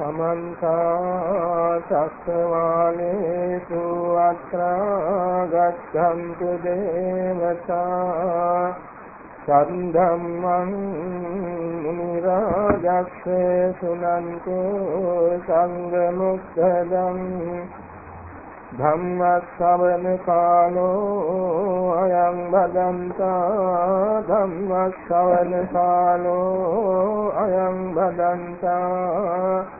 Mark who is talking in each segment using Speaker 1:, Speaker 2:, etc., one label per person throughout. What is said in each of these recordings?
Speaker 1: සමන්ත චක්කවාලේසු අත්‍රා ගච්ඡන්තු දේවතා සන්ධම්මං මුනි රාජස්ස සුනන්තෝ සංඝ මුක්ඛදං ධම්මස්සවන කාලෝ අයං බදන්තා ධම්මස්සවන කාලෝ අයං බදන්තා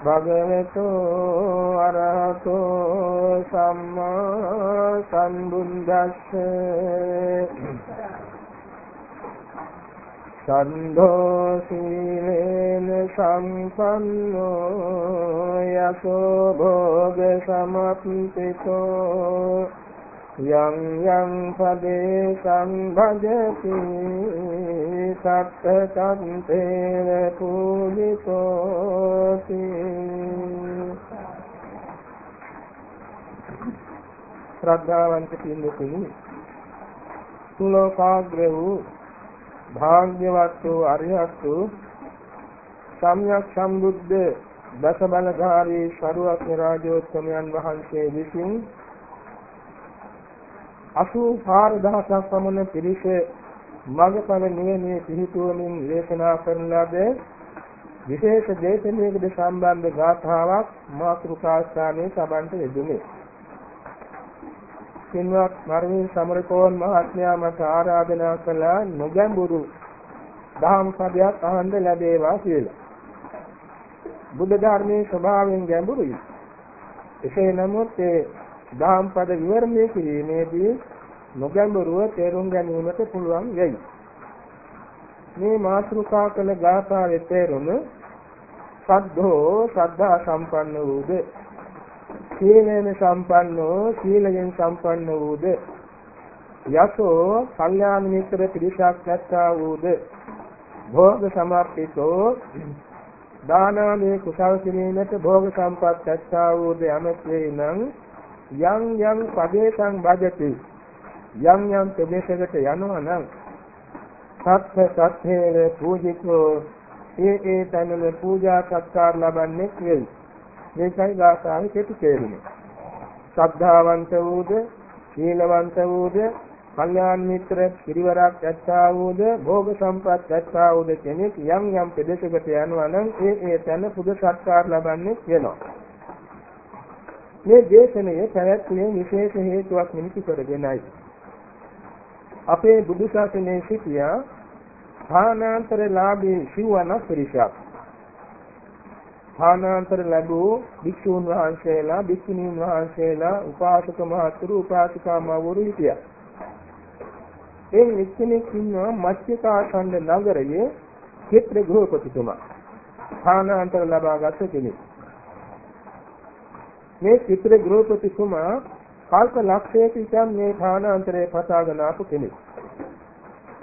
Speaker 1: භගවතු අරහතෝ සම්මා සම්බුද්දස්ස. සන්ධෝ සීලේන සම්පන්නෝ යසෝ භෝග සමප්පිතෝ යං යං පදේ සංභජති සත්ත සම්පේර පූජිතෝති. ශ්‍රද්ධාවන්ත පින්දුතුනි සුලෝකාග්‍ර වූ භාග්‍යවත් වූ අරිහත් වූ සම්්‍යක් සම්බුද්ධ දස බලධාරී ශරුවක් රාජෝත්තමයන් වහන්සේ විසින් 84000ක් පමණ පිරිස මගපල නිවනේ පිහිටුවමින් දේශනා කරන ලද විශේෂ දේශනාවකට සම්බන්ධ ගාථාවක් මාතෘකාස්ථානයේ සම්බන්ධ යෙදුනේ. සින්වත් මරණින් සමරකෝන් මහත්මයා මට ආරාධනා කළා නොගැඹුරු දහම් පදයක් අහන්න ලැබේවා කියලා. බුද්ධ ධර්මයේ ස්වභාවයෙන් ගැඹුරුයි. එසේ නමුත් ඒ දහම් පද විවරණය කිරීමේදී නොගැඹුරුව තේරුම් ගැනීමට පුළුවන් වෙයි. මේ මාතෘකා කළ ගාථාවේ තේරුම සද්ධෝ ශ්‍රද්ධා සම්පන්න වූද? සීලයෙන් සම්පන්නෝ සීලයෙන් සම්පන්න වූද? යසෝ කල්යාණ මිත්‍ර පිරිසක් නැත්තා වූද? භෝග සමාප්තිතෝ දානමේ කුසල් කිරීමට භෝග සම්පත් නැත්තා වූද? යමක් වේ නම් යම් යම් පදේශං බජති. යම් යම් ප්‍රදේශයකට යනවා නම් සත්‍ය සත්‍යයේ පූජිතෝ ඒ ඒ තැනල පූජා සත්කාර ලබන්නේ වෙයි මේකයි ගාථාවේ කෙටි තේරුම. ශ්‍රද්ධාවන්ත වූද සීලවන්ත වූද කල්යාණ මිත්‍ර පිරිවරක් ඇත්තා වූද භෝග සම්පත් ඇත්තා වූද කෙනෙක් යම් යම් ප්‍රදේශයකට යනවා නම් ඒ ඒ තැන පුද සත්කාර ලබන්නේ වෙනවා. මේ දේශනය පැවැත්මේ විශේෂ හේතුවක් නිමිති කරගෙනයි. අපේ බුදු ශාසනයේ සිටියා ස්ථානාන්තර ලාභී සිවණ පිරිසක්. ස්ථානාන්තර ලැබූ භික්ෂූන් වහන්සේලා, භික්ෂුණීන් වහන්සේලා, උපාසක මහතුරු, උපාසිකා මවරු හිටියා. ඒ එක්කෙනෙක් ඉන්නවා මත්ස්‍යකාසන්ද නගරයේ චිත්‍ර ගෘහපතිතුමා. ස්ථානාන්තර ලබාගත් කෙනෙක්. මේ චිත්‍ර ගෘහපති කුමා කල්ප ලක්ෂයක ඉඳන් මේ භානාන්තරේ පතාගෙන ආපු කෙනෙක්.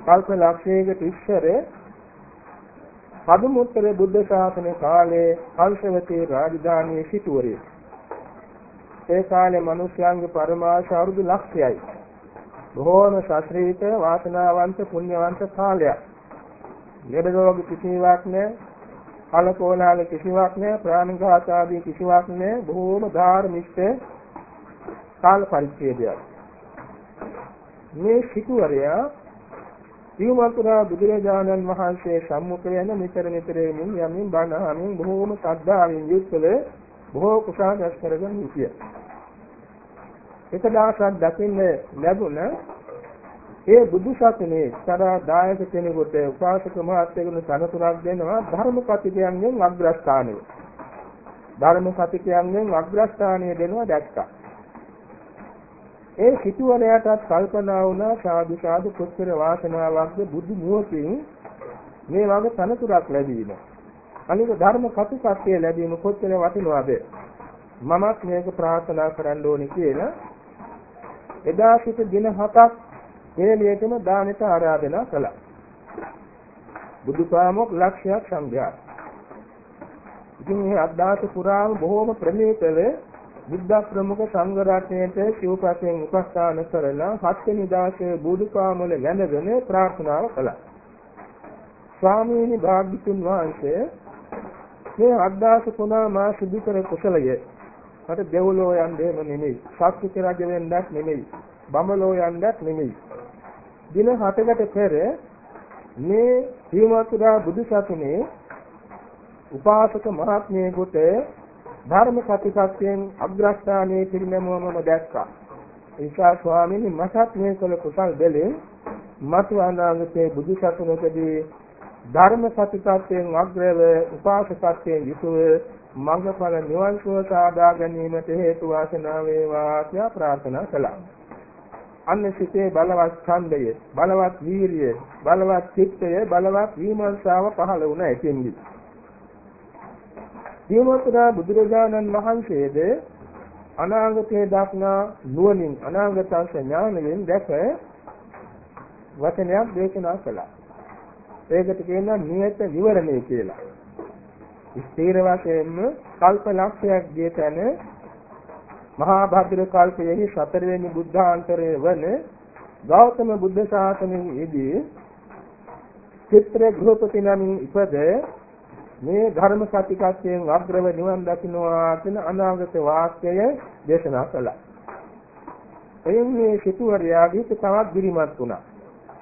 Speaker 1: කල්ප ලක්ෂයකට ඉස්සර පදුමුත්තර බුද්ධ ශාසන කාලේ හංසවතී රාජධානියේ සිටුවරේ. ඒ කාලේ මිනිස්යාගේ පරමාශ අවුරුදු ලක්ෂයයි. බොහෝම ශාස්ත්‍රීය වාසනාවන්ත පුණ්‍යවන්ත කාලයක්. ලෙඩ රෝග කිසිවක් නැහැ කලකෝලාල කිසිවක් නැහැ ප්‍රාණඝාත ආදී කිසිවක් නැහැ බොහෝම ධාර්මික කාල පරිච්ඡේදයක් මේ සිටුවරයා සිව්මතුරා බුදුරජාණන් වහන්සේ සම්මුඛ වෙන නිතර නිතර යමින් යමින් බණ අමින් බොහෝම ශ්‍රද්ධාවෙන් යුක්තව බොහෝ කුසල රැස් කරගෙන සිටියා. එක දවසක් දකින්න ලැබුණ ඒ බුදු ශාසනයේ සදා දායක කෙනෙකුට උපාසක මහත්යෙකුට තනතුරක් දෙනවා ධර්ම කතිකයන්ගෙන් අග්‍රස්ථානය. ධර්ම කතිකයන්ගෙන් අග්‍රස්ථානය දෙනවා දැක්කා. ඒ සිටුවරයටත් කල්පනා වුණා සාදු සාදු කොච්චර වාසනාවක්ද බුදු මොහොතින් මේ වගේ තනතුරක් ලැබීම. අනික ධර්ම කතිකත්වයේ ලැබීම කොච්චර වටිනවද? මමත් මේක ප්‍රාර්ථනා කරන්න ඕනේ කියලා එදා සිට දින හතක් හේලියටම දානෙට ආරාධනා කළා. බුදුපාමොක් ලක්ෂයක් සංඝයා. ඉතින් මේ අද්දාස පුරාම බොහෝම ප්‍රණීතව බුද්ධ ප්‍රමුඛ සංඝ රත්නයේට සිව්පසෙන් උපස්ථාන කරලා හත්වෙනි දාසේ බුදුපාමොල වැඳගෙන ප්‍රාර්ථනාව කළා. ස්වාමීනි භාග්‍යතුන් වහන්සේ මේ අද්දාස පුනා මා සිදු කර කුසලය. මට දෙව්ලෝ යන්නේම නෙමෙයි. ශක්තික රජ වෙන්නත් නෙමෙයි. බඹලෝ යන්නත් නෙමෙයි. දින හතකට පෙර මේ සීමාතුරා බුදු සසුනේ උපාසක මහත්මයෙකුට ධර්ම කතිකත්වයෙන් අග්‍රස්ථානයේ පිරිනැමුවමම දැක්කා. ඒසා ස්වාමීනි මටත් මේ කළ කුසල් දෙලෙන් මතු අනාගතයේ බුදු සසුනකදී ධර්ම කතිකත්වයෙන් අග්‍රව උපාසකත්වයෙන් යුතුව මඟඵල නිවන් සුව සාදා ගැනීමට හේතු වාසනා වේවා කියලා ප්‍රාර්ථනා කළා. අන්න සිතේ බලවත් ඡන්දය, බලවත් වීරිය, බලවත් චිත්තය, බලවත් විමර්ශාව පහළ වුණා එතෙන්දි. දියමතුරා බුදුරජාණන් වහන්සේද අනාගතයේ දක්නා නුවණින් අනාගත ඥානයෙන් දැක වචනයක් දේශනා කළා. ඒකට කියනවා නියත විවරණය කියලා. ස්ථීර වශයෙන්ම කල්ප ලක්ෂයක් දී තැන මහා භද්‍ර කල්පයේ සතරවෙනි බුද්ධාන්තරයේ වන ගෞතම බුද්ධ ශාසනයේදී චිත්‍ර ගෘහපති නමින් ඉපද මේ ධර්ම සත්‍යකත්වයෙන් අග්‍රව නිවන් දකින්නවා කියන අනාගත වාක්‍යය දේශනා කළා. එයින් මේ සිටුවරයාගේ තවත් දිරිමත් වුණා.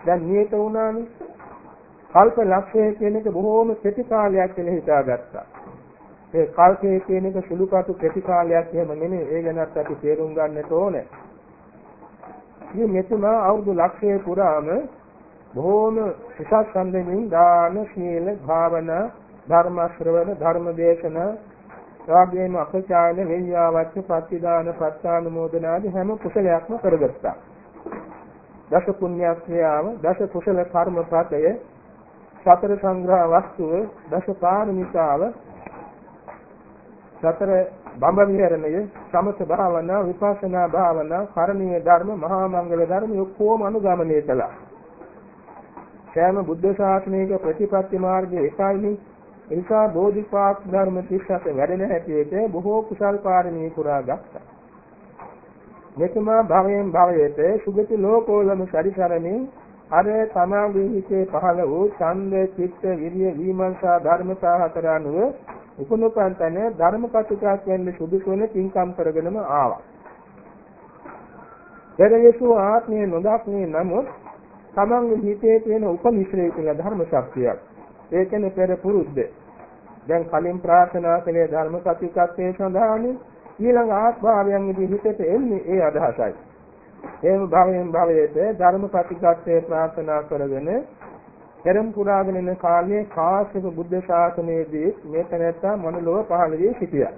Speaker 1: දැන් නියත වුණානේ. කල්ප ලක්ෂය කියන එක බොහෝම කෙටි කාලයක් කියලා හිතාගත්තා. ඒ කල්පයේ කියන එක සුළුකටු කෙටි කාලයක් එහෙම නෙමෙයි ඒ ගැනත් අපි තේරුම් ගන්නට ඕනේ. මේ මෙතුමා අවුරුදු ලක්ෂයේ පුරාම බොහෝම විශාල සම්දෙමින් දාන සීල භාවනා ධර්ම ශ්‍රවණ ධර්ම දේශන රාගයෙන් අපචායන වෙయ్యාවච්ච ප්‍රතිදාන ප්‍රත්‍යානුමෝදනාදී හැම කුසලයක්ම කරගත්තා. දස පුණ්‍ය ක්‍රියාව දස කුසල කර්ම පදය සතර සංග්‍රහ වස්තුව දස පාරමිතාව සතර බඹ විහරණය සමත භාවනා විපස්සනා භාවනා කරණීය ධර්ම මහා මංගල ධර්ම ඔක්කොම අනුගමනය කළා. සෑම බුද්ධ ශාසනයක ප්‍රතිපත්ති මාර්ගය එකයිනේ. ඒ නිසා බෝධිපාක් ධර්ම 37 වැඩෙන හැටියට බොහෝ කුසල් පාරමී පුරා ගත්තා. මෙතුමා භවයෙන් භවයට සුගති ලෝකෝලම සරිසරමින් අර තමාගේ හිතේ පහළ වූ ඡන්ද, චිත්ත, විරිය, විමර්ශා ධර්මතා හතර අනුව උපනුපන් තැන ධර්ම කටුකයක් වෙන්න සුදුසු වෙන පින්කම් කරගෙනම ආවා. පෙරයසු ආත්මය නොදක්නේ නමුත් තමන්ගේ හිතේ තියෙන උපනිශ්‍රේ කියලා ධර්ම ශක්තියක්. ඒ කියන්නේ පෙර පුරුද්ද. දැන් කලින් ප්‍රාර්ථනා කළේ ධර්ම කටුකත්වයේ සඳහානේ ඊළඟ ආත්භාවයන්ගේ හිතට එන්නේ ඒ අදහසයි. එම් භවයෙන් භවයට ධර්ම කටුකත්වයේ ප්‍රාර්ථනා කරගෙන පෙරම් පුරාගෙන යන කාලයේ කාශ්‍යප බුද්ධ ශාසනයේදී මේ තැනැත්තා මනුලොව පහළ වී සිටියා.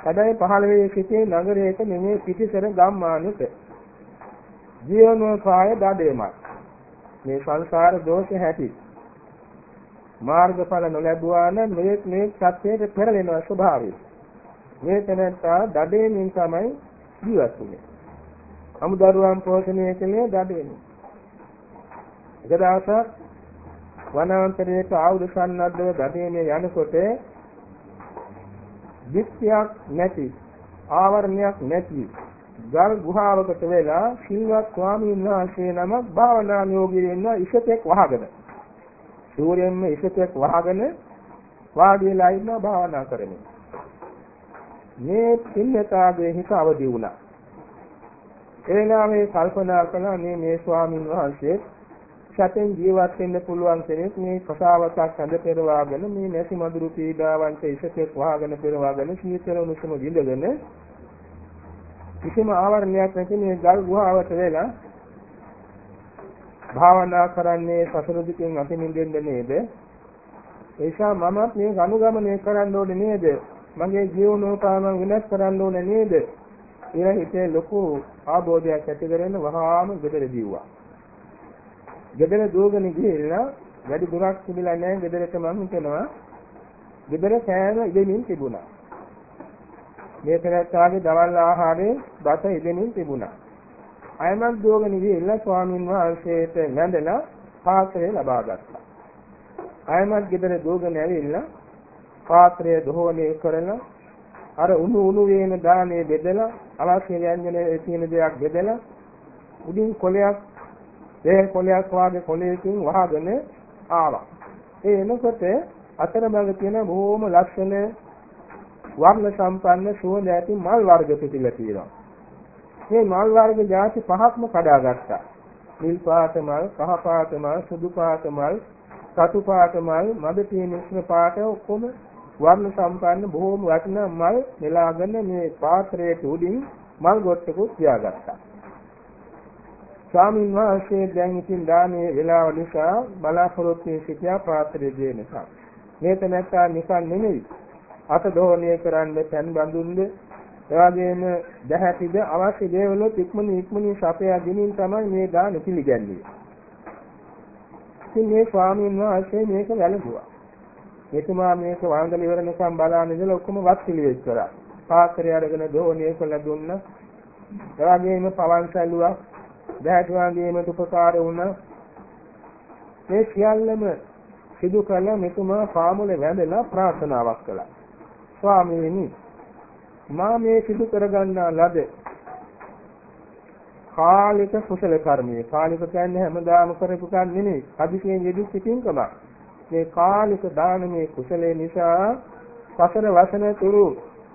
Speaker 1: හැබැයි පහළ වී සිටියේ නගරයක නෙමේ පිටිසර ගම්මානක. ජීවනෝපාය දඩේමයි. මේ සංසාර දෝෂ හැටි. මාර්ගඵල නොලැබුවා නම් මේ මේ සත්‍යයට පෙරලෙන ස්වභාවය. මේ තැනැත්තා දඩේමින් තමයි ජීවත් වුනේ. අමුදරුවන් පෝෂණය කළේ දඩේමින්. එක දවසක් වනාන්තරයේට ආයුධ සන්නද්ධව ගතේනේ යනකොට විත්‍යක් නැති ආවරණයක් නැති ගල් ගුහාවකට වෙලා සිල්වත් ස්වාමීන් වහන්සේ නමක් භාවනා යෝගී වෙන්න ඉසතෙක් වහගෙන. සූර්යෙන්ම ඉසතෙක් වහගෙන වාඩි වෙලා ඉන්න භාවනා කරමින්. මේ පින්නතාගේ හිත අවදි වුණා. එනවා මේ කල්පනා කළා මේ මේ ස්වාමීන් වහන්සේ සැපෙන් ජීවත් වෙන්න පුළුවන් කෙනෙක් මේ කසාවතක් අඳ පෙරවාගෙන මේ නැසි මදුරු පීඩාවන්ට ඉසතෙක් වහගෙන පෙරවාගෙන සීතල උණුසුම විඳගෙන කිසිම ආවරණයක් නැති මේ ගල් ගුහාවට වෙලා භාවනා කරන්නේ සසර දුකින් අත මිදෙන්න නේද? ඒසා මමත් මේ අනුගමනය කරන්න ඕනේ නේද? මගේ ජීවනෝපායම විනාශ කරන්න ඕනේ නේද? ඊළ හිතේ ලොකු ආબોධයක් ඇති කරගෙන වහාම ගෙදර දිව්වා. ගෙදර දුවගෙන ගිහිල්ලා වැඩි දුරක් තිබිලා නැහැ ගෙදරට මම හිතනවා ගෙදර කෑම ඉදෙමින් තිබුණා මේ තැනැත්තාගේ දවල් ආහාරයේ බත ඉදෙනින් තිබුණා. අයමත් දුවගෙන ගිහිල්ලා ස්වාමින් වහන්සේට වැඳලා පාත්‍රය ලබා ගත්තා. අයමත් ගෙදර දුවගෙන ඇවිල්ලා පාත්‍රය දෝහණය කරලා අර උණු උණු වේන දානේ බෙදලා අවශ්‍ය ව්‍යංජනයේ තියෙන දේක් බෙදලා උඩින් කොලයක් ඒ කොලයක් වාගේ කොලයකින් වහගෙන ආවා. ඒ එනකොට අතරමඟ තියෙන බොහොම ලක්ෂණ වර්ණ සම්පන්න සුවඳ ඇති මල් වර්ග පිටිලා තියෙනවා. මේ මල් වර්ග ಜಾති පහක්ම කඩාගත්තා. නිල් පාට මල්, කහ පාට මල්, සුදු පාට මල්, සතු පාට මල්, මද තියෙන මිශ්‍ර පාට ඔක්කොම වර්ණ සම්පන්න බොහෝම වටිනා මල් නෙලාගෙන මේ පාත්‍රයට උඩින් මල් ගොට්ටකුත් තියාගත්තා. ස්වාමීන් වහන්සේ දැන් ඉතින් දානේ වෙලාව නිසා බලාපොරොත්තු වෙ සිටියා පාත්‍රය දෙන්නසා. මේක නැත්තා නිකන් නෙමෙයි. අත දෝණය කරන්න පෑන් බඳුන්ද එවාගෙම දැහැටිද අවශ්‍ය දේවලුත් ඉක්මනින් ඉක්මනින් සපයා ගැනීම තමයි මේ දාන පිළිගන්නේ. ඉතින් මේ ස්වාමීන් වහන්සේ මේක වැළඳුවා. එතුමා මේක වන්දන ඉවරනකම් බලාන ඉඳලා ඔක්කොම වත් පිළිවෙත් කරා. පාත්‍රය අරගෙන දෝණය කළ දුන්න. එවාගෙම පවන් සැලුවා. දැහැටි වන්දීමට උපකාර වුණා. මේ සියල්ලම සිදු කළ මෙතුමා පාමුල වැඳලා ප්‍රාර්ථනාවක් කළා. ස්වාමීනි මා මේ සිදු කරගන්නා ලද කාලික කුසල කර්මයේ කාලික කියන්නේ හැමදාම කරපු කන් නෙමෙයි අධිකයෙන් යෙදි සිටින්කම මේ කාලික දානමේ කුසලයේ නිසා සසර වසන තුරු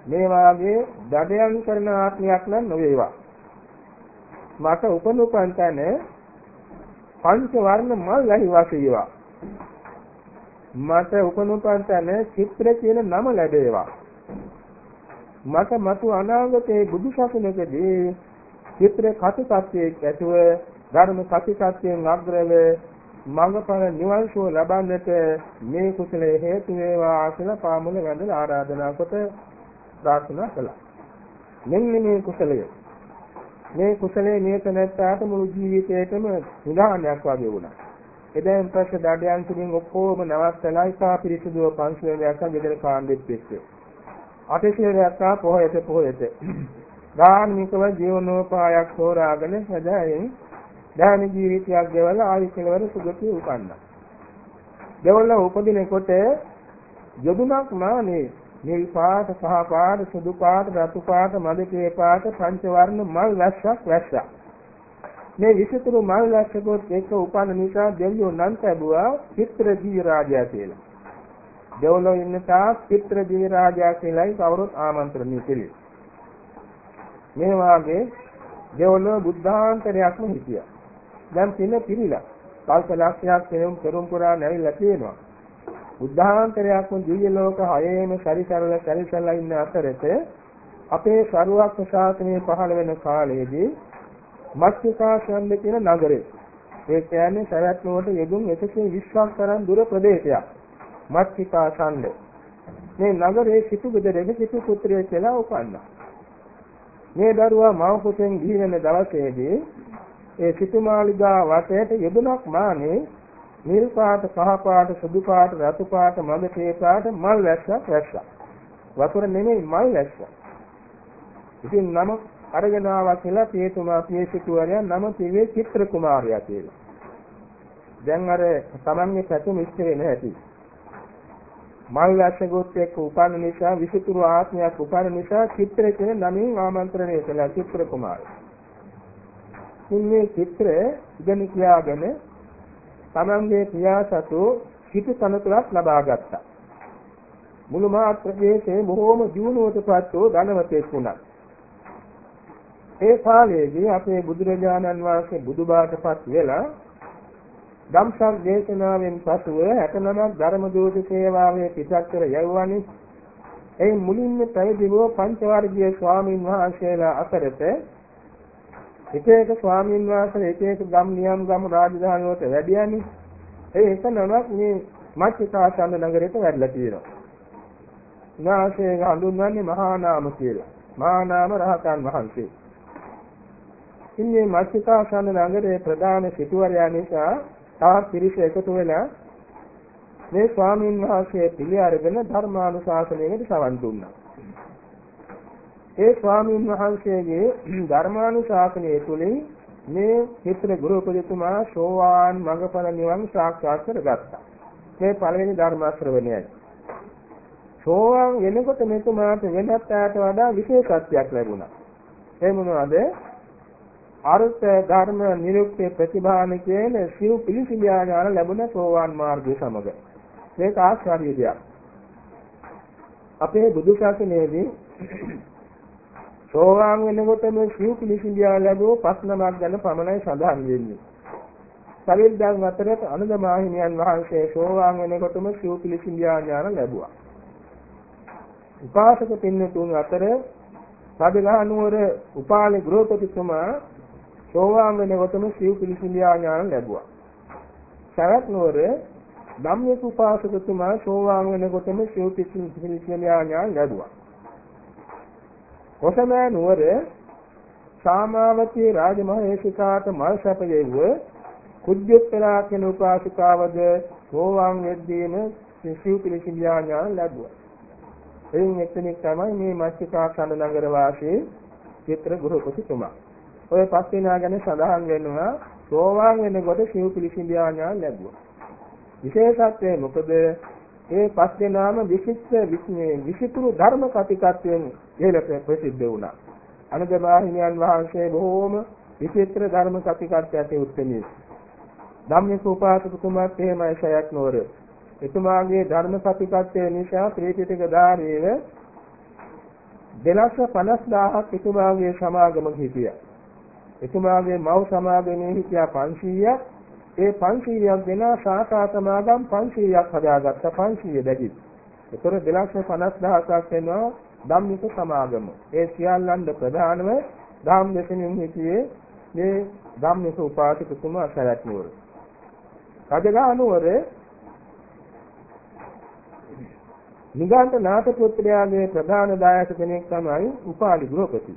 Speaker 1: මේ වාගේ දඩයන් කරන ආත්මයක් නම් නොවේවා. මට උපනුපන් තැන පංච වර්ණ මල් ලැබි වාසීවා. මට උපනුපන් තැන චිත්‍ර කියන නම ලැබේවා මට මතු අනාගතයේ බුදු සසුනකදී චිත්‍ර කතිකත්වයේ ඇතුව ධර්ම කතිකත්වයෙන් අග්‍රව මඟඵල නිවන් සුව ලබන්නට මේ කුසලයේ හේතු වේවා කියලා පාමුල වැඳලා ආරාධනා කොට ප්‍රාර්ථනා කළා. මෙන්න මේ කුසලය. මේ කුසලයේ මේක නැත්තාට මුළු ජීවිතේටම උදාහරණයක් වගේ වුණා. එදැන් පස්සේ දඩයන් තුලින් ඔක්කොම නවත්තලා ඉතා පිරිසිදුව පන්සලයක් ගෙදර කාණ්ඩෙත් එක්ක. අතිශයයක් ආ පොහොයට පොහොයට. ධාර්මිකව ජීවනෝපායක් හොරාගෙන සදායෙන් දාන ජීවිතයක් ගෙවලා ආයු කෙලවර සුගතිය උපන්නා. දෙවොල්ල උපදිනකොට යදුනක් මානේ නිල් පාට සහ පාට සුදු පාට රතු පාට මදකේ පාට පංච වර්ණ මල් වැස්සක් වැස්සා. මේ විසිතුරු මල් වැස්සකොත් එක උපන්න නිසා දෙවියෝ නම් ලැබුවා චිත්‍ර ජී රාජයා කියලා. දෙවොලෝ ඉන්න තාක් චිත්‍ර ජී රාජයා කියලායි කවුරුත් ආමන්ත්‍රණය කෙරේ. මේ වාගේ දෙවොලෝ බුද්ධාන්තරයක්ම හිටියා. දැන් පින පිළිලා කල්ප ලක්ෂයක් කෙරුම් කෙරුම් පුරා නැවිලා තියෙනවා. බුද්ධාන්තරයක්ම දිව්‍ය ලෝක හයේම සරිසරල සරිසරලා ඉන්න අතරේ අපේ සරුවක් ශාසනයේ පහළ වෙන කාලයේදී මත්ස්‍යකාශන්ද කියන නගරේ. ඒ කියන්නේ සරත් නුවරට යෙදුම් 120ක් තරම් දුර ප්‍රදේශයක්. මත්ස්‍යකාශන්ද මේ නගරේ සිටු ගෙදරේ සිටු පුත්‍රයෙක් කියලා උපන්නා. මේ දරුවා මව පුතෙන් ගිහි වෙන දවසේදී ඒ සිටුමාලිගා වටේට යෙදුනක් මානේ නිල් පාට කහ පාට සුදු පාට රතු පාට මද තේ පාට මල් වැස්සක් වැස්සා. වතුර නෙමෙයි මල් වැස්සා. ඉතින් නම අරගෙන ආවා කියලා පියතුමා පියසිටුවරයා නම පිවේ චිත්‍ර කුමාරයා කියලා දැන් අර තමන්ගේ පැතුම ඉස්ත වෙන හැටි මල් වැස්සගොත් එක්ක උපන්න නිසා විසිතුරු ආත්මයක් උපන්න නිසා චිත්‍ර කියන නමින් ආමන්ත්‍රණය කළා චිත්‍ර කුමාරයා මේ චිත්‍ර ඉගෙන කියාගෙන තමන්ගේ පියාසතු හිත තනතුරක් ලබා ගත්තා. මුළු මහත් ප්‍රදේශයේ බොහෝම දියුණුවටපත් වූ ධනවතෙක් වුණා. ඒ කාලයේදී අපේ බුදුරජාණන් වහන්සේ බුදුබාටපත් වෙලා ධම්සක් දේශනාවෙන් පසුව 69ක් ධර්ම දූත සේවාවේ පිටත්තර යවුවනි. ඒ මුලින්ම පැවිදි වූ පංචවර්ගීය ස්වාමීන් වහන්සේලා අතරට එක එක ස්වාමීන් වහන්සේ එක එක ගම් නියම් ගම් රාජධානි වලට වැඩියන්නේ. ඒ එක නමක් මේ මච්චිකාසන්න නගරයට වැඩලා තියෙනවා. උන්වහන්සේ හඳුන්වන්නේ මහා නාම කියලා. මහා නාම රහතන් වහන්සේ. ඉන්නේ මච්චිකාසන්න නගරයේ ප්‍රධාන සිටුවරයා නිසා තවත් පිරිස එකතු වෙලා මේ ස්වාමීන් වහන්සේ පිළි අරගෙන ධර්මානුශාසනයකට සවන් දුන්නා. ඒ ස්වාමීන් වහන්සේගේ ධර්මානුශාසනය තුළින් මේ චිත්‍ර ගුරුපදතුමා සෝවාන් මඟඵල නිවන් සාක්ෂාත් කරගත්තා. මේ පළවෙනි ධර්ම ශ්‍රවණයයි. සෝවාන් වෙනකොට මෙතුමාට වෙනත් අයට වඩා විශේෂත්වයක් ලැබුණා. ඒ මොනවද? අර්ථ ධර්ම නිරුක්ති ප්‍රතිභාන කියන සිව් පිළිසිලියා ඥාන ලැබුණ සෝවාන් මාර්ගය සමග. මේක ආශ්චර්ය දෙයක්. අපේ බුදු ශාසනයේදී සෝවාන් වෙනකොට මේ සිව් පිළිසිලියා ලැබුව පස් නමක් ගැන පමණයි සඳහන් වෙන්නේ. සවිද්දන් අතරට අනුද මාහිමියන් වහන්සේ සෝවාන් වෙනකොටම සිව් පිළිසිලියා ඥාන ලැබුවා. උපාසක පින්නතුන් අතර සාධගහ නුවර උපාලි ගෘහපතිතුමා සෝවාන් වෙනකොටම සිව් පිළිසිලියා ඥාන ලැබුවා. සරත් නුවර ධම්මික උපාසකතුමා සෝවාන් වෙනකොටම සිව් පිළිසිලියා ඥාන ලැබුවා. කොසමෑ නුවර සාමාවතී රාජමහේසිකාට මල් සැපයෙව්ව කුජ්ජුත්තරා කියන උපාසිකාවද සෝවාන් වෙද්දීම සිව් පිළිසිලියා ඥාන ලැබුවා. එයින් එක්කෙනෙක් තමයි මේ මස්තිකාසන නගර වාසී චිත්‍ර ගෘහපතිතුමා. ඔය පස් දෙනා ගැන සඳහන් වෙනවා සෝවාන් වෙනකොට සිව් පිළිසිඳියා ඥාන ලැබුවා. විශේෂත්වය මොකද ඒ පස් දෙනාම විශිෂ්ට විශිතුරු ධර්ම කතිකත්වයෙන් ඉහළට ප්‍රසිද්ධ වුණා. අනුගමහිමියන් වහන්සේ බොහෝම විචිත්‍ර ධර්ම කතිකත්වයට උත්තරී. ධම්මික උපාසකතුමාත් එහෙමයි ශයක් නෝර. එතුමාගේ ධර්ම කතිකත්වය නිසා ත්‍රිපිටක ධාරීව 250000ක් එතුමාගේ සමාගමක හිටියා. එතුමාගේ මව් සමාගමේ හිටියා 500ක්. ඒ 500ක් දෙනා ශාඛා සමාගම් 500ක් හදාගත්ත 500 දැකි. ඒතර 250000ක් වෙනවා ධම්මික සමාගම. ඒ සියල්ලන්ද ප්‍රධානම ධම්ම දෙසමින් හිටියේ මේ ධම්මික උපාසකතුමා සරත් නුවර. රජගහ නුවර නිගණ්ඨ නාථ පුත්‍රයාගේ ප්‍රධාන දායක කෙනෙක් තමයි උපාලි ගෘහපති.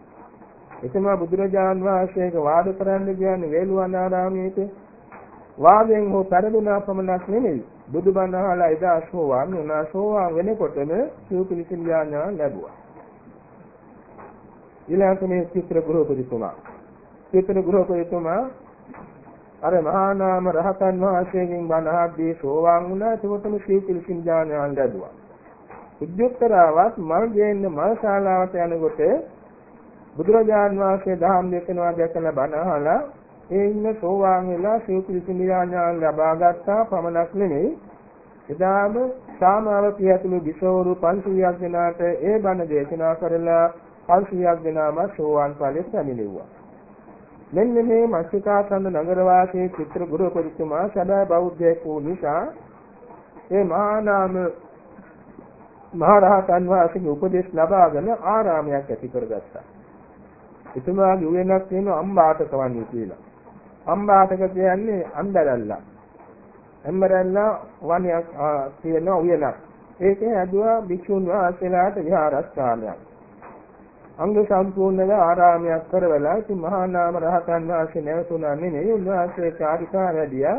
Speaker 1: එතම බුදුරජාන් වහන්සේක වාද කරන්න කියන්නේ වේළුවනාරාමයේට වාදයෙන් හෝ පෙරදුනා පමණක් නෙමෙයි. බුදුබණ අහලා එදා සෝවාන් වුණා. සෝවාන් වෙනකොටම සිව්පිලිසින් ඥාන ලැබුවා. ඊළඟට මේ චිත්‍ර ගෘහපතිතුමා. චිත්‍ර ගෘහපතිතුමා අර මහා නාම රහතන් වහන්සේගෙන් බණ අහද්දී සෝවාන් වුණා. එතකොටම සිව්පිලිසින් ඥාන ලැබුවා. උද්‍යුත්තරාවත් මල් ගේන්න මල් ශාලාවට යනකොට බුදුරජාන් වහන්සේ දහම් දේශනාව දැකලා බණ අහලා ඒ ඉන්න සෝවාන් වෙලා සිව්පිලිසිමිලා ඥාන ලබා ගත්තා පමණක් නෙමෙයි එදාම සාමාවතිය ඇතුළු විසවරු 500ක් දෙනාට ඒ බණ දේශනා කරලා 500ක් දෙනාම සෝවාන් ඵලෙට පැමිණෙව්වා. මෙන්න මේ මස්තිකාසන්න නගර වාසී චිත්‍ර ගුරු පරිතුමා සදා බෞද්ධයෙක් වූ නිසා ඒ මහා නාම මහරහතන් වහන්සේගේ උපදේශ ලබාගෙන ආරාමයක් ඇති කරගත්තා. එතුමාගේ උයනක් තියෙනවා අම්බාටක වන්නේ කියලා. අම්බාටක කියන්නේ අම්බරල්ලා. අම්බරල්ලා වණයක් තියෙනවා උයනක්. ඒකේ ඇදුවා භික්ෂුන් වහන්සේලාට විහාරස්ථානයක්. අංග සම්පූර්ණව ආරාමයක් කරවලා ඉතින් මහා නාම රහතන් වහන්සේ නැවතුණා නෙමෙයි උන්වහන්සේ චාරිකා වැඩියා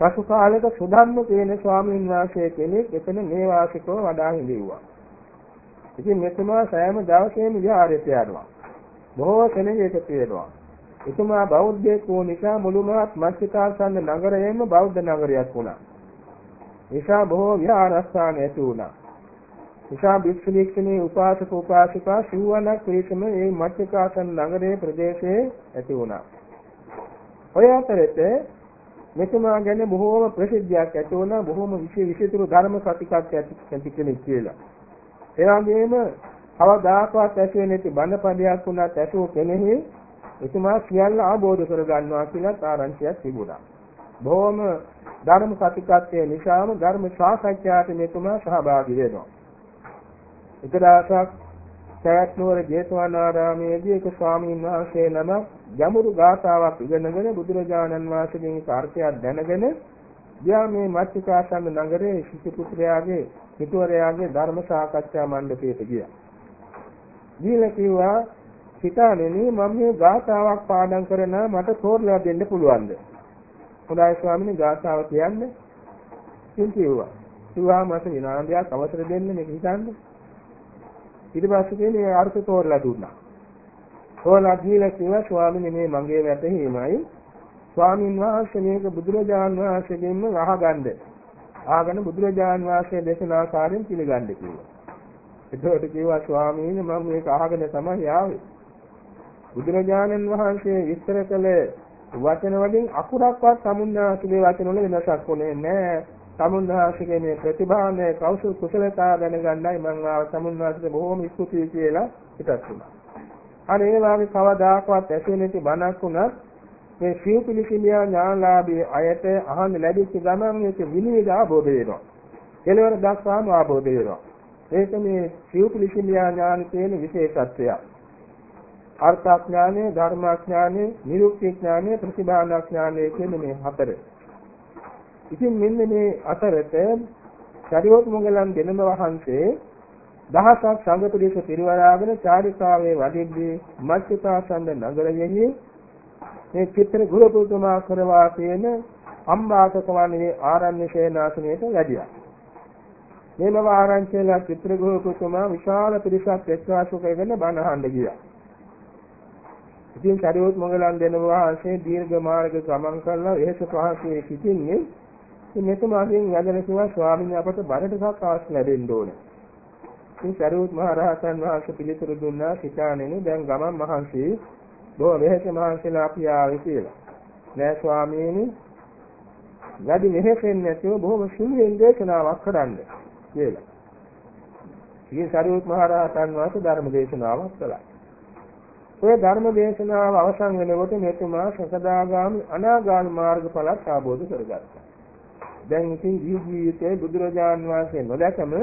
Speaker 1: පසු කාලයක සුධම්ම කියන ස්වාමීන් වහන්සේ කෙනෙක් එතන මේ වාසිකව වඩා හිඳිව්වා. ඉතින් මෙතුමා සෑම දවසේම විහාරයට යනවා. බොහෝ කෙනෙක් එකතු වෙනවා. එතුමා බෞද්ධයෙක් වූ නිසා මුළුමහත් මස්තිකාසන්න නගරයේම බෞද්ධ නගරයක් වුණා. නිසා බොහෝ විහාරස්ථාන ඇති වුණා. නිසා භික්ෂු භික්ෂුණී උපාසක උපාසිකා සිව්වනක් පිරිසම මේ මස්තිකාසන්න නගරයේ ප්‍රදේශයේ ඇති වුණා. ඔය අතරේ මෙතුමා ගැන බොහෝම ප්‍රසිද්ධියක් ඇති වුණා බොහෝම විශේෂ විශේෂතුරු ධර්ම කතිකක් ඇති කෙනෙක් කියලා. ඒ වගේම කවදාකවත් ඇසුවේ නැති බණ පදයක් වුණත් ඇසුව කෙනෙහි එතුමා සියල්ල ආબોධ කරගන්නවා කියලා ආරංචියක් තිබුණා. බොහෝම ධර්ම කතිකත්වයේ නිසාම ධර්ම සාකච්ඡාට මෙතුමා සහභාගී වෙනවා. එක දවසක් සවැත් නුවර ජේතවනාරාමයේදී එක ස්වාමීන් වහන්සේ නමක් ගැඹුරු ගාථාවක් ඉගෙනගෙන බුදුරජාණන් වහන්සේගෙන් කාර්යයක් දැනගෙන ගියා මේ මත්තිකාසන්න නගරේ ශිෂ්‍ය පුත්‍රයාගේ පිටුවරයාගේ ධර්ම සාකච්ඡා මණ්ඩපයට ගියා. ගිහලා කිව්වා සිතානෙනි මම මේ ගාථාවක් පාඩම් කරන මට තෝරලා දෙන්න පුළුවන්ද? හොඳයි ස්වාමීනි ගාථාව කියන්නේ. ඉතින් කිව්වා. කිව්වා මට විනාඩියක් අවසර දෙන්න මේක හිතන්නේ. ඊට පස්සේ කියන්නේ අර්ථ තෝරලා දුන්නා. තෝරලා දීලා කිව්වා ස්වාමීනි මේ මගේ වැටහීමයි ස්වාමීන් වහන්සේ මේක බුදුරජාන් වහන්සේගෙන්ම අහගන්න. ආගෙන බුදුරජාන් වහන්සේ දේශනා ආකාරයෙන් පිළිගන්න කිව්වා. එතකොට කිව්වා ස්වාමීනි මම මේක අහගෙන තමයි ආවේ. බුදුරජාණන් වහන්සේ විස්තර කළ වචන වලින් අකුරක්වත් සමුන්නාසුගේ වචන වල වෙනසක් වුණේ නැහැ. සමුන්නාසුගේ මේ ප්‍රතිභානේ කෞශල කුසලතා දැනගන්නයි මම ආව සමුන්නාසුගේ බොහොම ස්තුතියි කියලා හිතත් වුණා. අනේ ඒ වාගේ කවදාකවත් ඇසෙන්නේ නැති බණක් වුණත් මේ සිව් පිළිසිමියා ඥානලාභී අයට අහන්න ලැබිච්ච ගමන් මේක විනිවිද ආબોධ වෙනවා. කෙලවර දක්වාම ආબોධ වෙනවා. ඒක මේ සිව් පිළිසිමියා ඥාන තියෙන විශේෂත්වයක්. අර්ථඥානය, ධර්මාඥානය, නිරුක්ති ඥානය, ප්‍රතිභාඥානය කියන මේ හතර. ඉතින් මෙන්න මේ අතරත ශරීරොත් මොගලන් දෙනම වහන්සේ දහසක් සංඝ පිරිස පිරිවරාගෙන චාරිකාවේ වඩිද්දී මච්චුතාසන්ද නගරයෙහි මේ චිත්‍ර ගුරුතුමා කරවා තියෙන අම්බාසක වන්නේ ආරණ්‍ය සේනාසනයට වැඩියා. මේම ආරංචිලා චිත්‍ර ගුරුතුමා විශාල පිරිසක් එක්වාසු කරගෙන බණ අහන්න ගියා. ඉතින් සරියොත් මොගලන් දෙන වහන්සේ දීර්ඝ මාර්ග ගමන් කරලා එහෙස පහසේ සිටින්නේ ඉතින් මෙතුමාගෙන් යදන කිව්වා ස්වාමීන් අපට බණ ටිකක් අවශ්‍ය ලැබෙන්න ඕනේ. ඉතින් සරියොත් මහ රහතන් වහන්සේ පිළිතුරු දුන්නා සිතානෙනි දැන් ගමන් මහන්සි බොහෝ වෙහෙස මහන්සිලා අපි ආවේ කියලා. නෑ ස්වාමීනි වැඩි වෙහෙසෙන්නේ නැතුව බොහොම සුළුෙන් දේශනාවක් කරන්න කියලා. ඉතින් සරියොත් මහ රහතන් වහන්සේ ධර්ම දේශනාවක් කළා. ඔය ධර්ම දේශනාව අවසන් වෙනකොට මෙතුමා සකදාගාමි අනාගාමි මාර්ගඵලත් ආબોධ කරගත්තා. දැන් ඉතින් ජීවිතයේ බුදුරජාන් වහන්සේ නොදැකම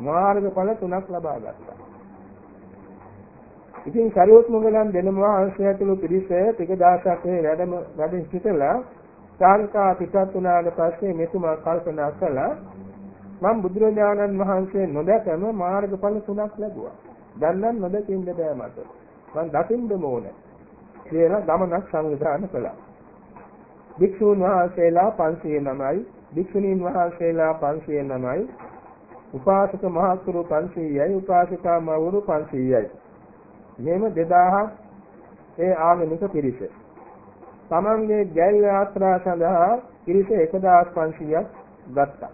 Speaker 1: මාර්ගඵල තුනක් ලබා ගත්තා. ඉතින් සරියොත් මොගලන් දෙනම වහන්සේ ඇතුළු පිරිස ටික දවසක් මේ වැඩම වැඩ සිටලා සාරිකා පිටත් වුණාට පස්සේ මෙතුමා කල්පනා කළා මම බුදුරජාණන් වහන්සේ නොදැකම මාර්ගඵල තුනක් ලැබුවා. දැන් නම් නොදකින්න බෑ මට. මං දකින්නම ඕනේ කියලා ගමනක් සංවිධානය කළා. භික්ෂුන් වහන්සේලා 509යි, භික්ෂුණීන් වහන්සේලා 509යි, උපාසක මහත්තුරු 500යි, උපාසිකා මවුරු 500යි. මේම 2000 ඒ ආගමික පිරිස. තමන්ගේ ජෛව යාත්‍රා සඳහා පිරිස 1500ක් ගත්තා.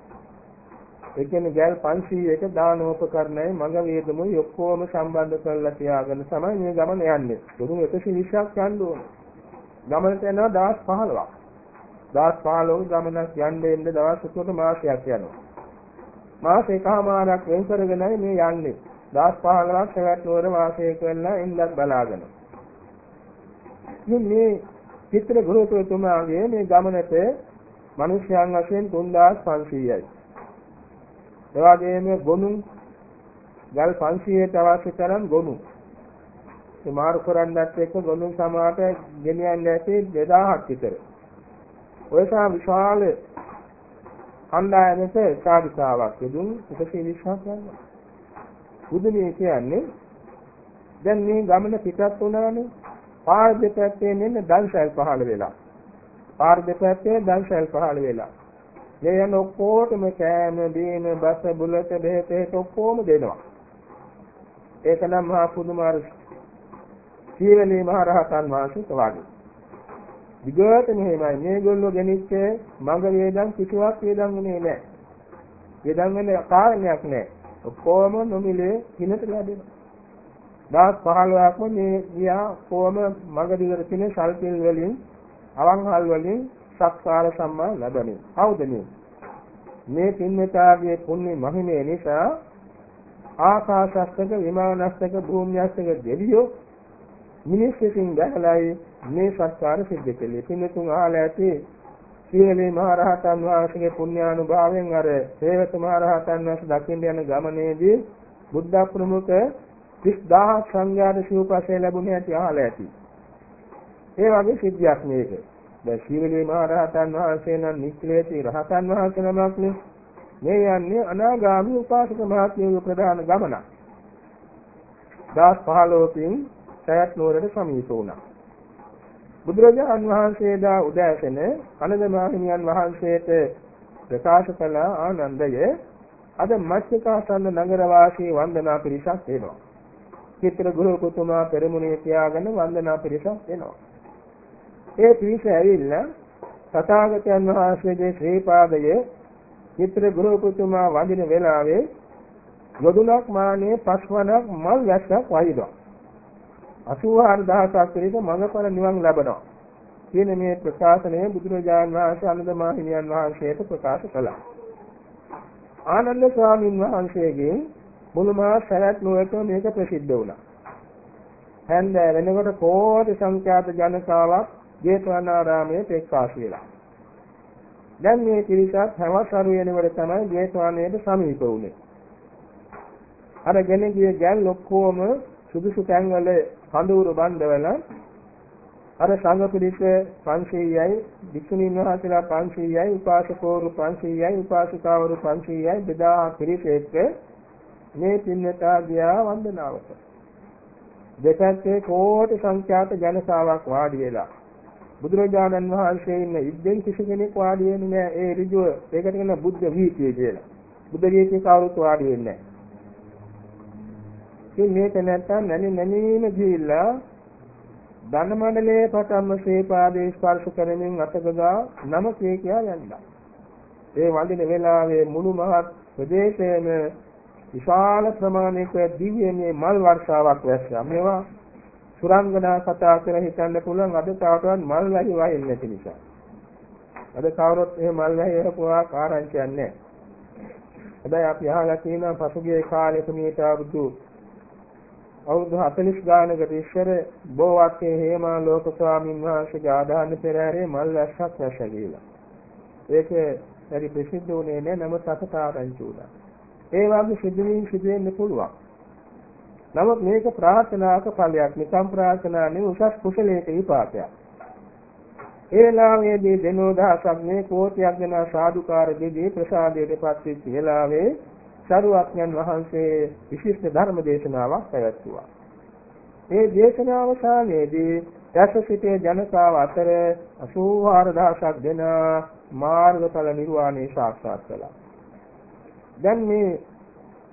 Speaker 1: ඒ කියන්නේ ගෑල් 500ක දානෝපකරණයි මඟ වේදමුයි ඔක්කොම සම්බන්ධ කරලා තියාගෙන තමයි මේ ගමන යන්නේ. දුරු 120ක් යන්න ඕන. ගමනට යනවා දවස් 15ක්. දවස් 15 ගමනක් යන්න එන්න දවස් තුනකට මාසයක් යනවා. මාස එකමාරක් වෙන් කරගෙනයි මේ යන්නේ. දවස් 15ක් සවැත් නුවර වාසය කරලා ඉන්නත් බලාගෙන. මේ චිත්‍ර ගුරුතුමාගේ මේ ගමනට මිනිස්යන් වශයෙන් 3500යි. එවාගෙම ගොනු ගල් 500ට අවශ්‍ය තරම් ගොනු ඒ මාරු කරන්නත් එක්ක ගොනු සමාට ගෙනියන්න ඇති 2000ක් විතර ඔය සා විශාල කණ්ඩායමක සාධිකාවක් යදුන් 120ක් යනවා බුදුනේ කියන්නේ දැන් මේ ගමන පිටත් වුණානේ පාර දෙපැත්තේ නෙන්න දන්සල් පහළ වෙලා පාර දෙපැත්තේ දන්සල් පහළ වෙලා මේ යන ඔක්කොටම කෑම බීම බස බුලත බෙහෙත හේත ඔක්කොම දෙනවා. ඒක නම් මහා පුදුමාර සීවලී මහ රහතන් වහන්සේට වාගේ. විගත මෙහෙමයි මේගොල්ලෝ ගෙනිච්ච මඟ වේදන් කිසිවක් වේදන් උනේ නැහැ. වේදන් වෙන කාරණයක් නැහැ. ඔක්කොම නොමිලේ හිනට ලැබෙනවා. දවස් 15ක්ම මේ ගියා කොහොම මඟ දිගට තියෙන සල්පිල් වලින් අවංහල් වලින් සත්කාර සම්මා ලැබෙනවා. කවුද මේ? මේ පින්වතාගේ පුණ්‍ය මහිමේ නිසා ආකාශස්තක විමානස්තක භූමියස්තක දෙවියෝ මිනිස් විසින් දැකලායි මේ සත්කාර සිද්ධ කළේ. පින්තුන් ආලා ඇති සීලේ මහරහතන් වහන්සේගේ පුණ්‍යානුභාවයෙන් අර හේවත මහරහතන් වහන්සේ දකින්න යන ගමනේදී බුද්ධ ප්‍රමුඛ 30000 සංඝයාට සිව්පස්සේ ලැබුණේ ඇති අහලා ඇති. ඒ වගේ සිද්ධියක් මේක. දැන් සීලේ මහ රහතන් වහන්සේ නම් නික්ලේශී රහතන් වහන්සේ නමක් නේ. මේ යන්නේ අනාගාමී උපාසක මහත්මියගේ ප්‍රධාන ගමනක්. දාස් 15කින් සයත් නුවරට සමීප වුණා. බුදුරජාණන් වහන්සේ දා උදෑසන කනද මහිමියන් වහන්සේට ප්‍රකාශ කළ ආනන්දය අද මත්ස්‍යකාසන්න නගර වාසී වන්දනා පිරිසක් එනවා. චිත්‍ර ගෘහපතුමා පෙරමුණේ තියාගෙන වන්දනා පිරිසක් එනවා. ඒ පිරිස ඇවිල්ලා තථාගතයන් වහන්සේගේ ශ්‍රී පාදයේ චිත්‍ර ගෘහපතුමා වඳින වෙලාවේ යොදුනක් මානේ පස්වනක් මල් වැස්සක් වහිනවා. 84000ක් පිරිස මඟඵල නිවන් ලබනවා. කියන මේ ප්‍රකාශනය බුදුරජාණන් වහන්සේ අනුදමා හිමියන් වහන්සේට ප්‍රකාශ කළා. ආනන්ද ස්වාමීන් වහන්සේගේ මුළුමහා සරත් නුවරට මේක ප්‍රසිද්ධ වුණා. හන්ද වෙනකොට කෝටි සංඛ්‍යාත ජනතාවක් ජේතවනාරාමයේ එක්කාසු වෙලා. දැන් මේ පිරිසත් හවස් අරු වෙනකොට තමයි ජේතවනයේට සමීප වුණේ. අර ගෙන ගිය ගැල් ඔක්කොම සුදුසු තැන්වල කඳවුරු බඳවලා අර සංඝ පිරිස 500යි වික්ෂුණීන් වහන්සේලා 500යි උපාසකවරු 500යි උපාසිකාවරු 500යි බෙදා පිරිස එක්ක මේ පින්නතා ගියා වන්දනාවට. දෙපැත්තේ කෝටි සංඛ්‍යාත ජනතාවක් වාඩි වෙලා. බුදුරජාණන් වහන්සේ ඉන්න ඉද්දෙන් කිසි කෙනෙක් වාඩි වෙන්නේ නැහැ. ඒ ඍජුව ඒකට කියන බුද්ධ වීතිය කියලා. බුද්ධ වීතිය කවුරුත් වාඩි වෙන්නේ නැහැ. ඉතින් මේක නැත්තම් නැනි නැනීම ගිහිල්ලා ධන මණ්ඩලයේ පටන්ම ශ්‍රේපාදේ ස්පර්ශ කරමින් අතගා නම කිය කියා යන්නා ඒ වඳින වෙලාවේ මුළු මහත් ප්‍රදේශයේම විශාල ප්‍රමාණයක දිව්‍යමය මල් වර්ෂාවක් වැස්සා. මේවා සුරංගනා කතා කර හිතන්න පුළුවන් අද තාවටවත් මල් වැහි වහින්නේ නැති නිසා. අද කවුරුත් එහෙම මල් වැහි හරපුවා කාරණයක් නැහැ. හැබැයි අපි අහලා තියෙනවා පසුගිය කාලෙක මේට අවුරුදු අවුරුදු 40 ගානකට ඉස්සර බෝවත්තේ හේමා ලෝක ස්වාමීන් වහන්සේගේ ආදාන පෙරහැරේ මල් වැස්සක් වැස්සා කියලා. ඒක හරි ප්‍රසිද්ධ වුණේ නැහැ නමුත් අසතාරංචු උනා. ඒ වගේ සිදුවීම් සිදු වෙන්න පුළුවන්. නමුත් මේක ප්‍රාර්ථනාක ඵලයක් නිකම් ප්‍රාර්ථනා නෙවෙයි උසස් කුසලයක විපාකයක්. ඒ වෙලාවේදී දෙනෝ දහසක් මේ කෝටියක් දෙන සාදුකාර දෙදී ප්‍රසාදයට පත් වෙච්ච වෙලාවේ සරුවක්ඥන් වහන්සේ විශිෂ්ට ධර්ම දේශනාවක් පැවැත්වුවා. ඒ දේශනාව සාමයේදී දැස සිටේ ජනතාව අතර 84000ක් දෙන මාර්ගඵල නිර්වාණය සාක්ෂාත් කළා. දැන් මේ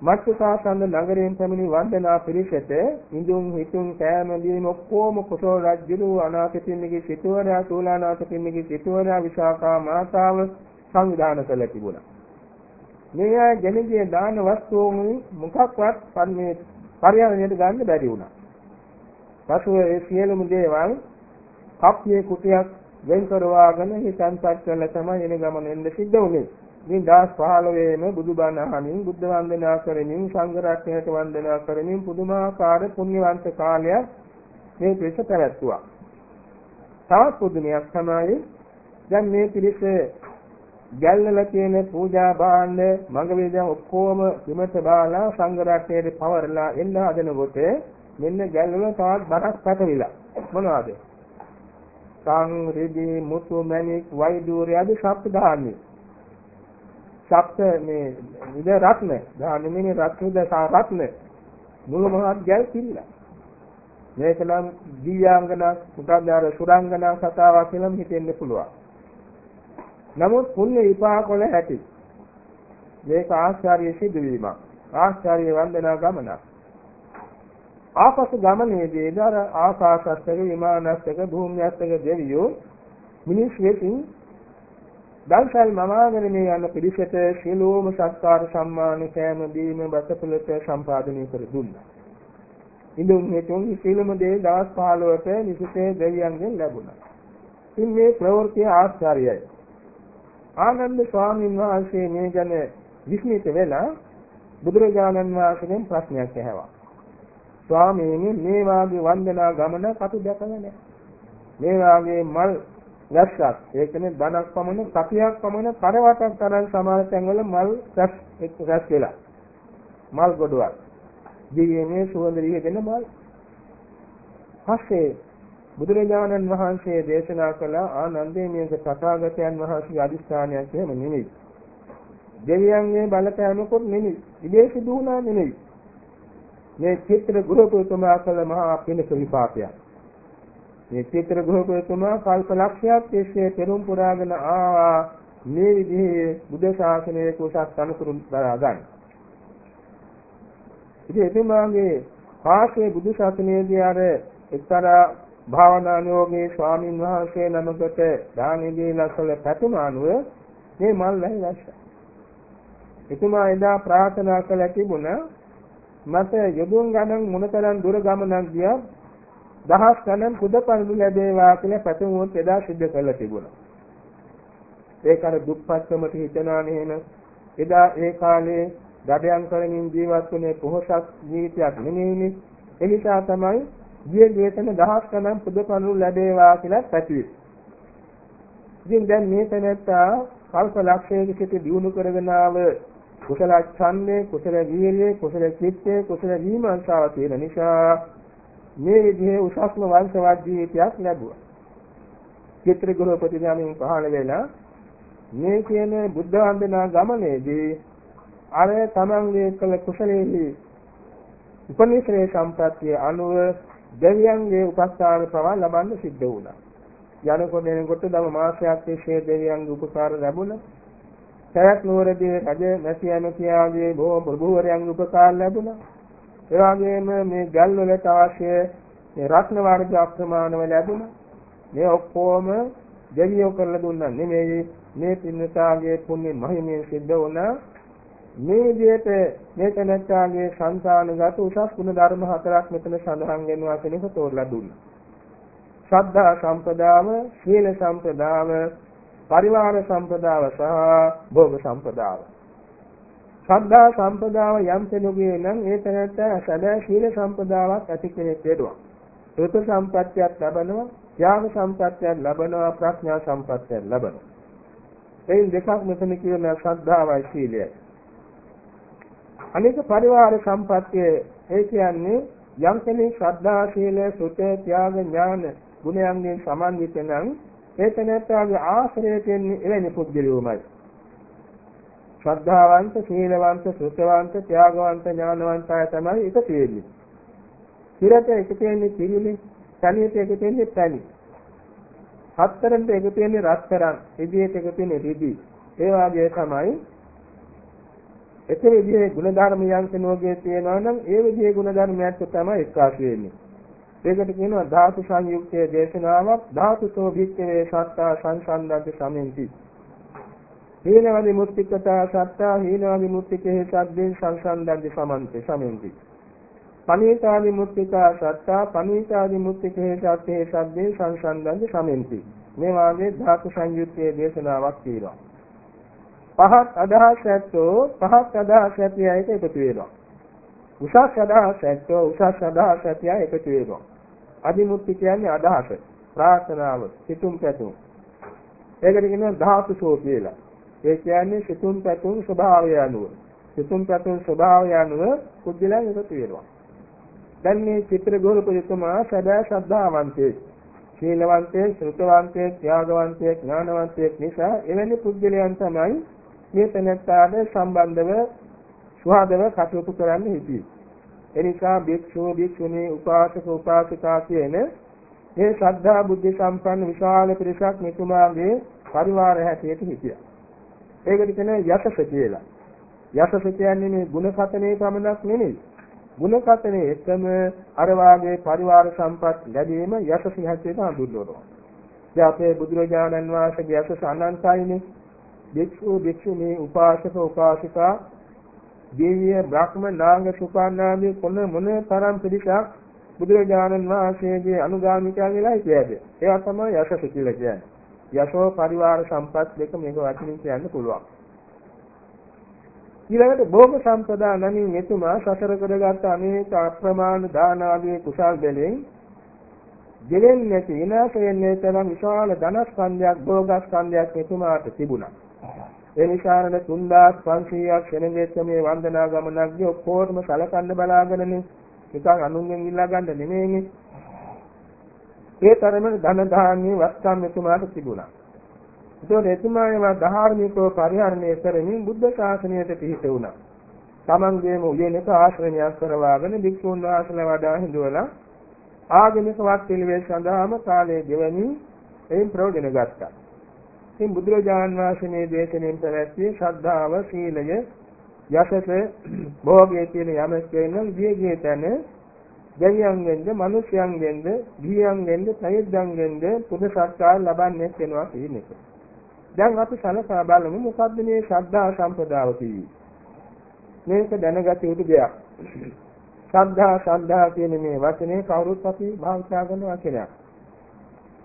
Speaker 1: මත්ස්‍යසාසන්ද නගරයෙන් පැමිණි වන්දනා පිරිසට ඉඳුන් හිතුන් කෑම දීම ඔක්කොම කුසල රජුරු අනාථපිණ්ඩිකේ සිටුවරයා තූලානාථපිණ්ඩිකේ සිටුවරයා විශාඛා මාතාව සංවිධානය කළ තිබුණා. මේ අය ජනගිය දාන වස්තුන් මොකක්වත් පන්නේ පරිහරණයට ගන්න බැරි වුණා. පසුව ඒ සියලුම දේවල් කප්පියේ කුටියක් වෙන් කරවාගෙන හිතන්පත් කරලා තමයි එන ගමන එන්න සිද්ධ වුණේ. ඉතින් 2015ේම බුදුබණ අහමින් බුද්ධ වන්දනා කරමින් සංඝ රත්නයට වන්දනා කරමින් පුදුමාකාර පුණ්‍යවන්ත කාලයක් මේ පිරිස පැවැත්තුවා. තවත් පුදුමයක් තමයි දැන් මේ පිරිස ගැල්වල තියෙන පූජා භාණ්ඩ මඟ වේදන් ඔක්කොම විමත බාලා සංඝ රත්නයට පවරලා එන්න හදනකොට මෙන්න ගැල්වල තවත් බරක් පැටවිලා. මොනවද? සං රිදී මුතු මණික් වෛදූර්ය ආදී ශබ්ද ධාන්‍ය සප්ත මේ විද රත්න ධානමිනේ රත්නද රත්න මුළු මහත් ගැල් කිල්ල. මේක නම් දීයාංගනා පුටාදාර සුරංගනා කතාවක් කියලා හිතෙන්න පුළුවන්. නමුත් පුණ්‍ය විපාක වල ඇති මේක ආශ්චර්ය සිදුවීමක් ආශ්චර්ය වන්දනා ගමනක් ආපසු ගමනේදී දර ආකාශස්තක විමානස්තක භූමියස්තක දෙවියෝ මිනිස් වෙතින් දන්සල් මමාගෙන මේ යන පිළිසෙට සියලුම සත්කාර සම්මාන කෑම දීම බසපලට සම්පාදනය කර දුන්නා. ඉඳුන් හේතුන් සියලුම දේ දවස් 15ට නිසිසේ දෙවියන්ගෙන් ලැබුණා. ඉතින් මේ ප්‍රවෘත්ති ආශ්චර්යයි. ආනන්ද ස්වාමීන් වහන්සේ මේ ගැන විස්මිත වෙලා බුදුරජාණන් වහන්සේගෙන් ප්‍රශ්නයක් ඇහුවා. ස්වාමීනි මේ වාගේ වන්දනා ගමන කටු දැකලා නැහැ. මේ වාගේ මල් රැස්සක් ඒ කියන්නේ බණක් පමණ සතියක් පමණ කරවටක් තරම් සමාන තැන්වල මල් රැස් එක් රැස් වෙලා මල් ගොඩවල් දිව්‍යමය සුවඳ රිහෙන මල් පස්සේ බුදුරජාණන් වහන්සේ දේශනා කළ ආනන්දේ මේක තථාගතයන් වහන්සේගේ අදිස්ථානයක් එහෙම නෙමෙයි. දෙවියන්ගේ බලපෑමකුත් නෙමෙයි. ඉබේ සිදු වුණා නෙමෙයි. මේ චිත්‍ර ගෘහපතිතුමා කළ මහා පිනක විපාකයක්. මේ චිත්‍ර ගෘහපතිතුමා කල්ප ලක්ෂයක් තිස්සේ පෙරම් පුරාගෙන ආවා. මේ විදිහේ බුද්ධ ශාසනයේ කුසක් අනුතුරු දරා ගන්න. ඉතින් එතුමාගේ පාර්ශ්වයේ බුදු සසුනේදී අර එක්තරා භාවනානුයෝගී ස්වාමින් වහන්සේ නමකට දානෙ දීලා කළ පැතුමානුව මේ මල් වැහි වැස්සා. එතුමා එදා ප්‍රාර්ථනා කළ තිබුණා මට යොදුන් ගණන් මොනතරම් දුර ගමනක් ගියා දහස් ගණන් කුදපණු ලැබේවා කියලා පැතුමුත් එදා සිද්ධ කළ තිබුණා. ඒක අර දුප්පත්කමට හිතනවා නේන එදා ඒ කාලේ දඩයන් කරමින් ජීවත් වුණේ පොහොසත් ජීවිතයක් නෙමෙයිනේ ඒ නිසා තමයි ගිය වේතන දහස් ගණන් පුදපණු ලැබේවා කියලා පැතුවේ. ඉතින් දැන් මේ තැනත්තා කල්ප ලක්ෂයක සිට දිනු කරගෙන ආව කුසල ඡන්දේ කුසල වීර්යය කුසල චිත්තේ කුසල විමර්ශාව තියෙන නිසා මේ විදිහේ උසස්ම වංශවත් ජීවිතයක් ලැබුවා. චිත්‍ර ගෘහපති නාමයෙන් පහළ වෙලා මේ කියන බුද්ධ වන්දනා ගමනේදී අර තමන්ගේ කළ කුසලයේ උපනිශ්‍රේ සම්ප්‍රත්‍ය අනුව දෙවියන්ගේ උපස්ථාන පවා ලබන්න සිද්ධ වුණා. යනකොට එනකොට දම මාසයක් තිස්සේ දෙවියන්ගේ උපකාර ලැබුණා. සරත් නුවරදී රජ මැසි ඇමතියාගේ බොහෝ ප්‍රභූවරයන්ගේ උපකාර ලැබුණා. ඒ වගේම මේ ගල් වලට අවශ්‍ය මේ රත්න වර්ග අප්‍රමාණව ලැබුණා. මේ ඔක්කොම දෙවියෝ කරලා දුන්නා නෙමෙයි මේ පින්නතාගේ පුණ්‍ය මහිමයෙන් සිද්ධ වුණා. මේ විදිහට මේ තැනැත්තාගේ සංසානගත උසස් ගුණ ධර්ම හතරක් මෙතන සඳහන් වෙනවා කියන එක තෝරලා දුන්නා. ශ්‍රද්ධා සම්පදාව, සීල සම්පදාව, පරිවාර සම්පදාව සහ භෝග සම්පදාව. ශ්‍රද්ධා සම්පදාව යම් කෙනෙකුගේ නම් ඒ තැනට සදා ශීල සම්පදාවක් ඇති කෙනෙක් වෙනවා. ඍතු සම්පත්තියක් ලබනවා, ත්‍යාග සම්පත්තියක් ලබනවා, ප්‍රඥා සම්පත්තියක් ලබනවා. එයින් දෙකක් මෙතන කියන ශ්‍රද්ධාවයි සීලයයි. අනික පරිවාර සම්පත්තිය ඒ කියන්නේ යම් කෙනෙක් ශ්‍රද්ධා සීල සුතේ ත්‍යාග ඥාන ගුණයන්ගෙන් සමන්විත නම් ඒ තැනැත්තාගේ ආශ්‍රය දෙන්නේ එවැනි පුද්ගලයෝමයි. ශ්‍රද්ධාවන්ත, සීලවන්ත, සුතවන්ත, ත්‍යාගවන්ත, ඥානවන්ත අය තමයි එකතු වෙන්නේ. කිරට එකතු වෙන්නේ කිරිලි, තනියට එකතු වෙන්නේ තනි. හතරෙන්ට එකතු වෙන්නේ රත්තරන්, ඉදියට එකතු වෙන්නේ රිදි. ඒ වාගේ තමයි එක විදිහේ ගුණධර්මයන් කෙනෙකුගේ තියෙනවා නම් ඒ විදිහේ ගුණධර්මයක් තමයි එක්කාසු වෙන්නේ. ඒකට කියනවා ධාතු සංයුක්තයේ දේශනාවක් ධාතුතෝ භික්ඛවේ සත්තා සංසන්දන්ති සමෙන්ති. හීනවදි මුත්තිකතා සත්තා හීනවදි මුත්තිකේ සද්දේ සංසන්දන්ති සමන්ති සමෙන්ති. පනීතාදි මුත්තිකා සත්තා පනීතාදි මුත්තිකේ සත්‍යේ සද්දේ සංසන්දන්ති සමෙන්ති. මේ වාගේ ධාතු සංයුක්තයේ දේශනාවක් තියෙනවා. පහත් අදහස් ඇත්තෝ පහත් අදහස් ඇති අයට එකතු වෙනවා. උසස් අදහස් ඇත්තෝ උසස් අදහස් ඇති අය එකතු වෙනවා. අදිමුක්ති කියන්නේ අදහස, ප්‍රාර්ථනාව, සිතුම් පැතුම්. ඒකට කියනවා ධාතුසෝ කියලා. ඒ කියන්නේ සිතුම් පැතුම් ස්වභාවය අනුව. සිතුම් පැතුම් ස්වභාවය අනුව කුජලයන් එකතු වෙනවා. දැන් මේ චිත්‍ර ගෝලපතිතුමා සදා ශ්‍රද්ධාවන්තයෙක්. ශීලවන්තයෙක්, ශ්‍රුතවන්තයෙක්, ත්‍යාගවන්තයෙක්, ඥානවන්තයෙක් නිසා එවැනි පුද්ගලයන් තමයි මේ තැනැත්තාට සම්බන්ධව සුහදව කටයුතු කරන්න හිටියේ. එනිසා භික්ෂුව භික්ෂුණී උපාසක උපාසිකා කියන මේ ශ්‍රද්ධා බුද්ධ සම්පන්න විශාල පිරිසක් මෙතුමාගේ පරිවාර හැටියට හිටියා. ඒකට කියන්නේ යසස කියලා. යසස කියන්නේ මේ ගුණ කතනේ පමණක් නෙමෙයි. ගුණ කතනේ එකම අර වාගේ පරිවාර සම්පත් ලැබීම යසස හැටියට හඳුන්වනවා. දැන් අපේ බුදුරජාණන් වහන්සේගේ යසස අනන්තයිනේ. භික්ෂු භික්ෂුණී උපාසක උපාසිකා දිව්‍ය බ්‍රහ්ම නාග සුපානාදී කොන මොන තරම් පිළිසක් බුදුරජාණන් වහන්සේගේ අනුගාමිකයන් වෙලා ඉතියද ඒවා තමයි යසස කියලා කියන්නේ. යසෝ පරිවාර සම්පත් දෙක මේක වචනින් කියන්න පුළුවන්. ඊළඟට භෝග සම්පදා නමින් මෙතුමා සසර කරගත් අනේක අප්‍රමාණ දාන ආදී කුසල් දෙලෙන් දෙලෙන් නැති විනාශයෙන් නැතරම් විශාල ධනස්කන්ධයක් භෝගස්කන්ධයක් මෙතුමාට තිබුණා. ඒ නිසාරණ 3500ක් සෙනගෙච්ච මේ වන්දනා ගමනක්දී ඔක්කොටම සලකන්න බලාගෙනනේ නිකන් අනුන්ගෙන් ඉල්ලා ගන්න නෙමෙයිනේ. ඒ තරමේ ධන දාන්නේ වස්තම් මෙතුමාට තිබුණා. ඒතකොට එතුමාම ධාර්මිකව පරිහරණය කරමින් බුද්ධ ශාසනයට පිහිට වුණා. තමන්ගේම උයනක ආශ්‍රමයක් කරවාගෙන භික්ෂුන් වහන්සේලා වඩා හිඳවලා ආගමික වත් පිළිවෙල සඳහාම කාලය ගෙවමින් එයින් ප්‍රයෝජන ගත්තා. ඉතින් බුදුරජාන් වහන්සේ මේ දේශනෙන් පැවැත්වී ශ්‍රද්ධාව, සීලය, යසස භෝගයේ තියෙන යමක් වෙන වියගේ තැන දෙවියන්ගෙන්ද මිනිසයන්ගෙන්ද ගිහියන්ගෙන්ද ප්‍රයුද්ධයන්ගෙන්ද පුද සත්කාර ලබන්නේ වෙනවා කියන එක. දැන් අපි සලකා බලමු මොකද්ද මේ ශ්‍රද්ධා සම්පදාව කියන්නේ. මේක දැනගත යුතු දෙයක්. ශ්‍රද්ධා ශ්‍රද්ධා කියන මේ වචනේ කවුරුත් අපි භාවිතා කරන වචනයක්.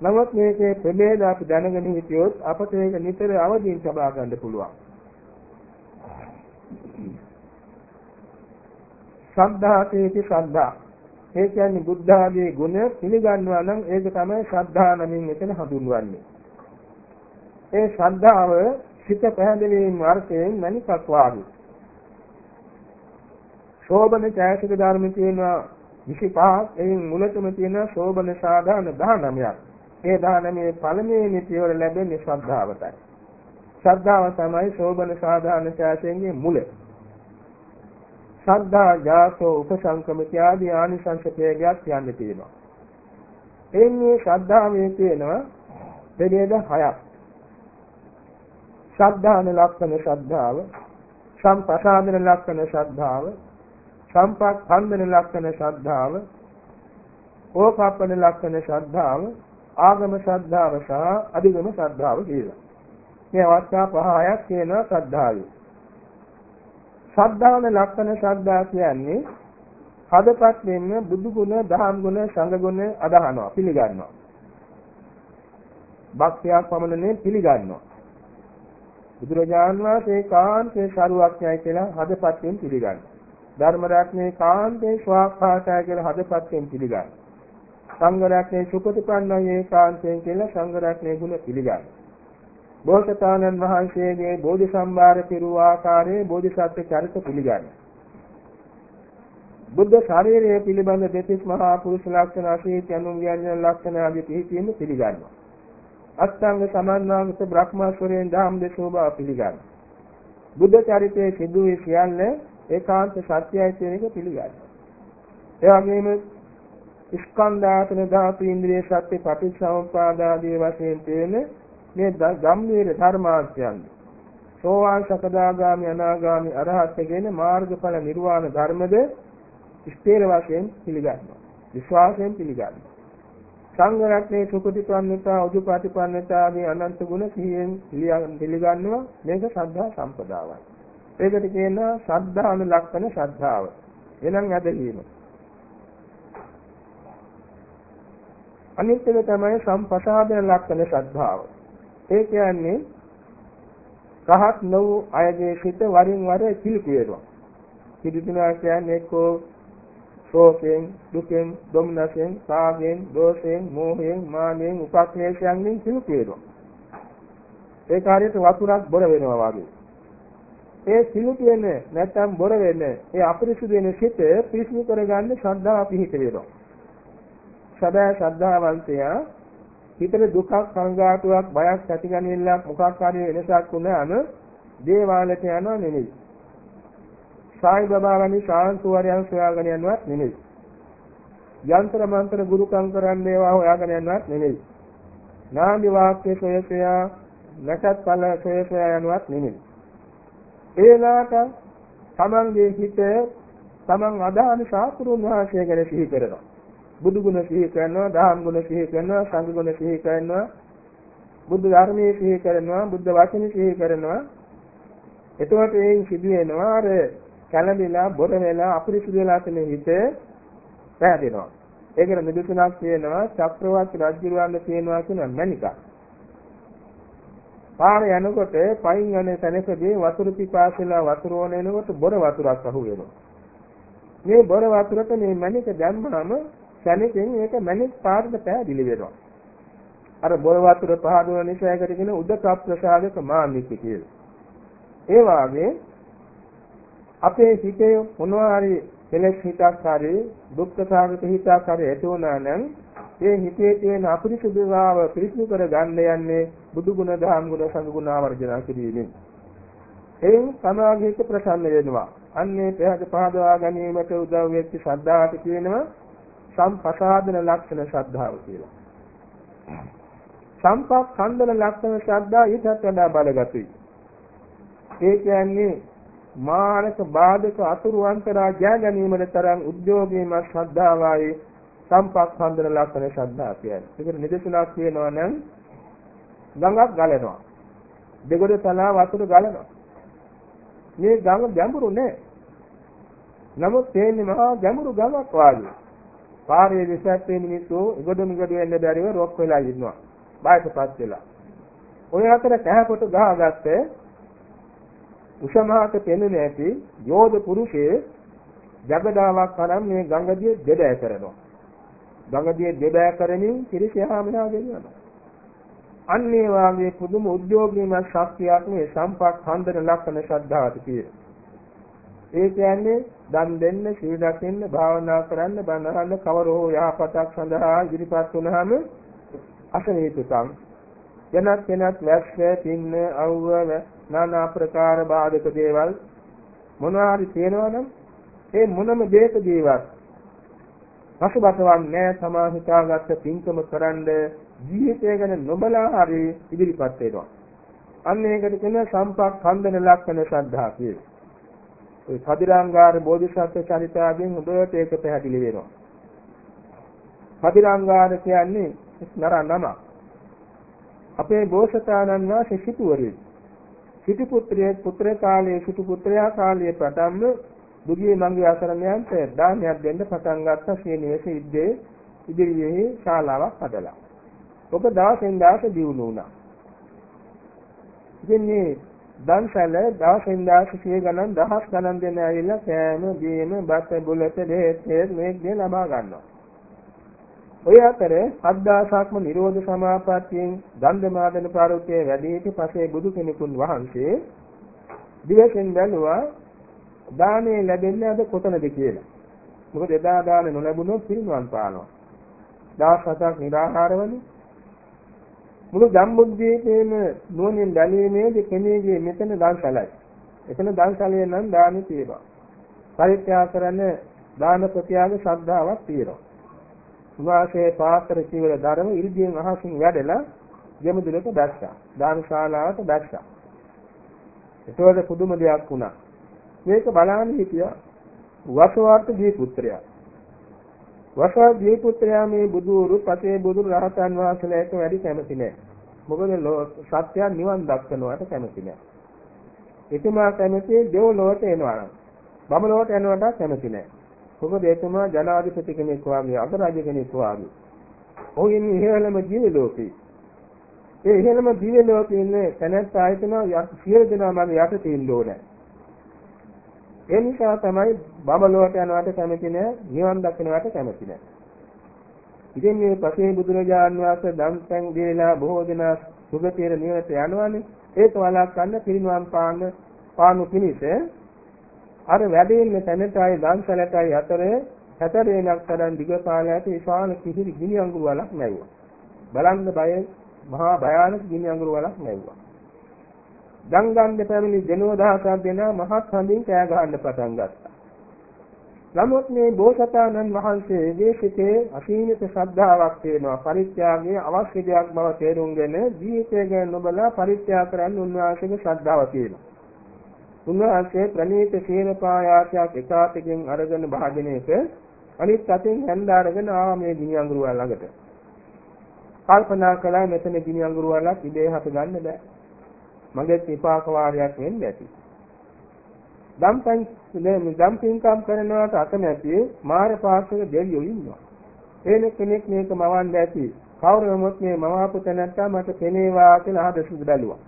Speaker 1: නමුත් මේකේ ප්‍රභේද අපි දැනගෙන හිටියොත් අපට ඒක නිතර අවදීන් සබා ගන්න පුළුවන්. ශ්‍රද්ධා තේති ශ්‍රද්ධා. ඒ කියන්නේ බුද්ධ ආදී ගුණ පිළිගන්නවා නම් ඒක තමයි ශ්‍රද්ධා නමින් මෙතන හඳුන්වන්නේ. ඒ ශ්‍රද්ධාව සිත පැහැදිලිවීම අර්ථයෙන් මනිකක් වාගේ. ශෝබන ඡායසික ධර්ම තියෙනවා 25ක් එයින් මුලටම තියෙන ශෝබන සාධාන 19ක්. ඒ 19 පළමුවෙනි පියවර ලැබෙන්නේ ශ්‍රද්ධාවටයි. ශ්‍රද්ධාව තමයි ශෝබන සාධාන ඡායසිකයේ මුල. ශ්‍රද්ධා ජාසෝ උපසංකමිත ආදී ආනිසංස ප්‍රයෝගයක් යන්නේ තියෙනවා. එන්නේ ශ්‍රද්ධාවේ තියෙනවා දෙවියද හයක්. ශ්‍රද්ධාන ලක්ෂණ ශ්‍රද්ධාව, සම්පසාදන ලක්ෂණ ශ්‍රද්ධාව, සම්පක්ඛන්දන ලක්ෂණ ශ්‍රද්ධාව, ඕකප්පන ලක්ෂණ ශ්‍රද්ධාව, ආගම ශ්‍රද්ධාව සහ අධිගම ශ්‍රද්ධාව කියලා. මේ අවස්ථා පහයක් තියෙනවා ශ්‍රද්ධාවේ. ශ්‍රද්ධාවන ලක්ෂණ ශ්‍රද්ධා කියන්නේ හදපත් වෙන්න බුදු ගුණ, දහම් ගුණ, සංඝ ගුණ අදහනවා, පිළිගන්නවා. භක්තියක් පමණනේ පිළිගන්නවා. බුදුරජාන් වහන්සේ කාන්තේ සරුවක්ඥයි කියලා හදපත්ෙන් පිළිගන්නවා. ධර්ම රත්නේ කාන්තේ ස්වාක්ඛාතය කියලා හදපත්ෙන් පිළිගන්නවා. සංඝ රත්නේ සුපතිපන්නයි ඒකාන්තයෙන් කියලා සංඝ රත්නේ ගුණ පිළිගන්නවා. බෝසතාණන් වහන්සේගේ බෝධි සම්භාර පිරුව ආකාරයේ බෝධිසත්ව චරිත පිළිගන්න. බුද්ධ ශරීරය පිළිබඳ දෙතිස් මහා පුරුෂ ලක්ෂණ අසීත යනුම් ව්‍යංජන ලක්ෂණ ආදී පිළිපීම පිළිගන්නවා. අෂ්ටාංග සමන්නාගත බ්‍රහ්මස්වරයෙන් ධම්ම දේශෝභා පිළිගන්නවා. බුද්ධ චරිතයේ සිදු වී සියල්ල ඒකාන්ත සත්‍යයි කියන එක පිළිගන්නවා. ඒ වගේම ස්කන්ධාතන ධාතු ඉන්ද්‍රිය සත්‍ය පටිච්චසමුප්පාදාදී වශයෙන් තේන මේ ගම්මීර ධර්මාර්ථයන් සෝවාන් සකදාගාමි අනාගාමි අරහත් කියන මාර්ගඵල නිර්වාණ ධර්මද ස්ථේර වශයෙන් පිළිගන්නවා. විශ්වාසයෙන් පිළිගන්නවා. සංඝ රත්නයේ සුපටිපන්නතා උජුපටිපන්නතා ආදී අනන්ත ගුණ සිහියෙන් පිළිගන්නවා. මේක ශ්‍රද්ධා සම්පදායයි ඒකට කියනවා ශ්‍රද්ධාන ලක්ෂණ ශ්‍රද්ධාව එනම් ඇදහිීම. අනිත් එක තමයි සම්පසාදන ලක්ෂණ ශ්‍රද්ධාව ඒ කියන්නේ රහත් නොවු අයගේ සිත වරින් වර කිලිටි වෙනවා. කිලිටිනවා කියන්නේ එක්කෝ ශෝකයෙන්, දුකෙන්, දුම්නසෙන්, සාගයෙන්, දෝෂයෙන්, මෝහයෙන්, මානෙන්, උපක්ලේශයන්ගෙන් කිලිටි වෙනවා. ඒක හරියට වතුරක් බොර වෙනවා වගේ. ඒ කිලිටි වෙන්නේ නැත්නම් බොර වෙන්නේ ඒ අපිරිසුදු වෙන සිත පිරිසිදු කරගන්න ශ්‍රද්ධාව පිහිට වෙනවා. සදා ශ්‍රද්ධාවන්තයා හිතට දුකක් සංඝාතුවක් බයක් ඇතිගැනෙන්නක් මොකක් හරි වෙනසක් වුණාම දේවාලයට යනවා නෙමෙයි. සායි බබා වැනි ශාන්තුවරයන් සොයාගෙන යනවත් නෙමෙයි. යන්ත්‍ර මන්ත්‍ර ගුරුකම් කරන්න ඒවා හොයාගෙන යනවත් නෙමෙයි. නාමි වාක්‍ය සොයසයා නැසත් ඵල සොයසයා යනවත් නෙමෙයි. ඒලාට තමන්ගේ හිත තමන් අදහන සාතුරුන් වහන්සේ ගැන සිහි කරනවා. බුදු ගුණ සිහි කරනවා, දහම් ගුණ සිහි කරනවා, සංඝ ගුණ සිහි කරනවා, බුද්ධ ධර්මයේ සිහි කරනවා, බුද්ධ වචනේ සිහි කරනවා. එතකොට ඒ සිදු වෙනවා අර කලබිලා බොර වෙලා අපිරිසුදු වෙලා තියෙන හිත පැහැදෙනවා. ඒකට නිදුසුණක් කියනවා චක්‍රවර්ති රජුරවන්න තියෙනවා කියන මණිකක්. පාර යනකොට පයින් යන තැනකදී වතුර පිපාසලා වතුර ඕන එනකොට බොර වතුරක් අහු වෙනවා. මේ බොර වතුරට මේ මණික දැම්මම සැනකින් ඒක මැනික් පාරට පෑදිලි වෙනවා. අර බොර වතුර පහදවන නිසා ඒකට කියන උදක ප්‍රසාදක මානික කියලා. ඒ වාගේ අපේ හිතේ මොනවා හරි කෙලෙස් හිතක් හරි දුක්ඛ සාගත හිතක් හරි ඇති වුණා නම් ඒ හිතේ තියෙන අපිරිසුදු භාව පිරිසිදු කර ගන්න යන්නේ බුදු ගුණ දහම් ගුණ සංඝ ගුණ ආවර්ජන කිරීමෙන්. එයින් සමාගයේ ප්‍රසන්න වෙනවා. අන්නේ පහද පහදවා ගැනීමට උදව් වෙච්ච ශ්‍රද්ධාවට කියනවා සම්පසාදන ලක්ෂණ ශ්‍රද්ධාව කියලා. සම්පක්ඛන්දන ලක්ෂණ ශ්‍රද්ධා ඊටත් වඩා බලගතුයි. ඒ කියන්නේ මානක බාධක අතුරු අන්තරා ජය ගැනීමට තරම් උද්‍යෝගීම ශ්‍රද්ධාවයි සම්පක්ඛන්දන ලක්ෂණ ශ්‍රද්ධා කියන්නේ. ඒකට නිදසුනක් කියනවා නම් ගඟක් ගලනවා. දෙගොඩ තලා වතුර ගලනවා. මේ ගඟ ගැඹුරු නෑ. නමුත් තේන්නේ මහා ගැඹුරු ගඟක් වාගේ. පාරේ විසැත්තේ මිනිස්සු ඉගොඩ මිගොඩ වෙන්න බැරිව රොක් වෙලා ඉන්නවා. බයටපත් වෙලා. ඔය අතර කැහපොට ගහගත්තේ උෂමහාට පෙනෙන ඇති යෝධ පුරුෂයේ ජගදාවක් අරන් මේ ගංගදිය දෙබෑ කරනවා. ගංගදිය දෙබෑ කරමින් කිරිසියාමනා ගෙනියනවා. අන්න ඒ වාගේ පුදුම උද්‍යෝගීමත් ශක්තියක් මේ සම්පක් හන්දන ලක්ෂණ ශ්‍රද්ධාවට තියෙනවා. ඒ කියන්නේ දන් දෙන්න, සීල රැකෙන්න, භාවනා කරන්න, බණ අහන්න, කවර හෝ යහපතක් සඳහා ඉදිරිපත් වුණාම අසනීපකම් වෙනත් වෙනත් වැස්ස, පින්න, අවුව, নানা ප්‍රකාර බාධක දේවල් මොනවා හරි තියෙනවනම් ඒ මොනම දෙයක දේවත් පසුබසවන්නේ නැහැ තමා හිතාගත්ත පින්කම කරන්ඩ ජීවිතය ගැන නොබලා හරි ඉදිරිපත් වෙනවා. අන්න ඒකට කියන සම්පක් ඛණ්ඩන ලක්ෂණ ශ්‍රද්ධා කියලා. ඒ කදිරාංගාර බෝධිසත්ව චරිතාවෙන් හොඳට ඒක පැහැදිලි වෙනවා. කදිරාංගාර කියන්නේ නර නම. අපේ බෝසතාණන් වහන්සේ සිටුවරේ. සිටු පුත්‍රයෙක් පුත්‍ර කාලයේ සිටු පුත්‍රයා කාලයේ පටන්ම දුගී මංගේ අසරණයන්ට දානයක් දෙන්න පටන් ගත්ත සිය නිවසේ ඉද්දේ ඉදිරියේ ශාලාවක් හදලා. ඔබ දවසෙන් දවස දියුණු වුණා. ඉතින් මේ දන්සල දවසෙන් දවස සිය ගණන් දහස් ගණන් දෙන ඇවිල්ලා කෑම බීම බත් බුලත දෙහෙත් මේ දේ ලබා ගන්නවා. ඔය අතර අද්දාසක්ම නිරෝධ සමාපත්තියෙන් ගන්ධමාදන ප්‍රාරුත්‍ය වැඩි සිටි පසේ බුදු කෙනෙකුන් වහන්සේ දිවසින් බැලුවා දානේ ලැබෙන්නේ අද කොතනද කියලා. මොකද එදා දාන නොලැබුණොත් පිරිනුවන් පානවා. දවස් හතක් निराහාරවලු මුළු ජම්බුද්දීපේම නුවණින් බැලීමේදී කෙනෙකුගේ මෙතන දන්සලයි. එතන දන්සලේ නම් දානෙ තියෙනවා. පරිත්‍යාග කරන දාන ප්‍රත්‍යාග ශ්‍රද්ධාවක් තියෙනවා. උන්වහන්සේ පාත්‍ර චීවර ධර්ම ඉර්ධියෙන් අහසින් වැඩලා යමුදුලට දැස්සා. දානශාලාවට දැස්සා. ඒතකොට පුදුම දෙයක් වුණා. මේක බලන්න හිටියා වසවාර්ථ දී පුත්‍රයා. වසවා දී පුත්‍රයා මේ බුදුරු පතේ බුදුරු රහතන් වහන්සේලාට වැඩි කැමති නෑ. මොකද සත්‍ය නිවන් දක්වනවට කැමති නෑ. එතුමා කැමති දෙව් ලෝකයට එනවා නම් බඹලෝකයට යනවට කැමති නෑ. මොකද එතුමා ජනාධිපති කෙනෙක් වාගේ අගරාජ කෙනෙක් වාගේ. ඔහු ඉන්නේ ඉහළම ජීව ලෝකේ. ඒ ඉහළම ජීව ලෝකේ ඉන්නේ තැනත් ආයතන සියලු දෙනා මගේ යට තියෙන්න ඕනේ. ඒ නිසා තමයි බබලුවට යනවට කැමති නෑ නිවන් දකින්නවට කැමති නෑ. ඉතින් මේ පසේ බුදුරජාන් වහන්සේ දම්පැන් දීලා බොහෝ දෙනා සුගතියේ නිවනට යනවානේ. ඒක වළක්වන්න පිරිනුවම් පාන පානු පිණිස අර වැඩෙන්නේ තැනටයි දන්සලටයි අතරේ හතරේනක් තරම් දිග කාලයක විශාල කිසිරි ගිනි අඟුරු වලක් නැවුවා. බලන්න බය මහා භයානක ගිනි අඟුරු වලක් නැවුවා. ගංගන් දෙපැමිණි දෙනෝ දහසක් දෙනා මහත් හඳින් කෑ ගහන්න පටන් ගත්තා. නමුත් මේ බෝසතාණන් වහන්සේගේ සිතේ අසීමිත ශ්‍රද්ධාවක් තියෙනවා. පරිත්‍යාගයේ අවශ්‍ය දෙයක් බව තේරුම්ගෙන ජීවිතය ගැන නොබලා පරිත්‍යාග කරන්න උන්වහන්සේගේ ශ්‍රද්ධාව තියෙනවා. උන්වහන්සේ ප්‍රණීත සීනපායාසයක් එකාතකින් අරගෙන භාජන එක අනිත් අතින් හැන්ද අරගෙන ආවා මේ ගිනි අඟුරු ළඟට. කල්පනා කළා මෙතන ගිනි අඟුරු වලක් ඉබේ හට ගන්න බෑ. මගේ විපාක වාරයක් වෙන්න ඇති. දම්පන් දම්පින්කම් කරනවට අකමැති මාර පාක්ෂික දෙවියෝ ඉන්නවා. එන කෙනෙක් මේක මවන්න ඇති. කවුරුමොත් මේ මවාපු තැනත්තා මට පෙනේවා කියලා අහදසුද බැලුවා.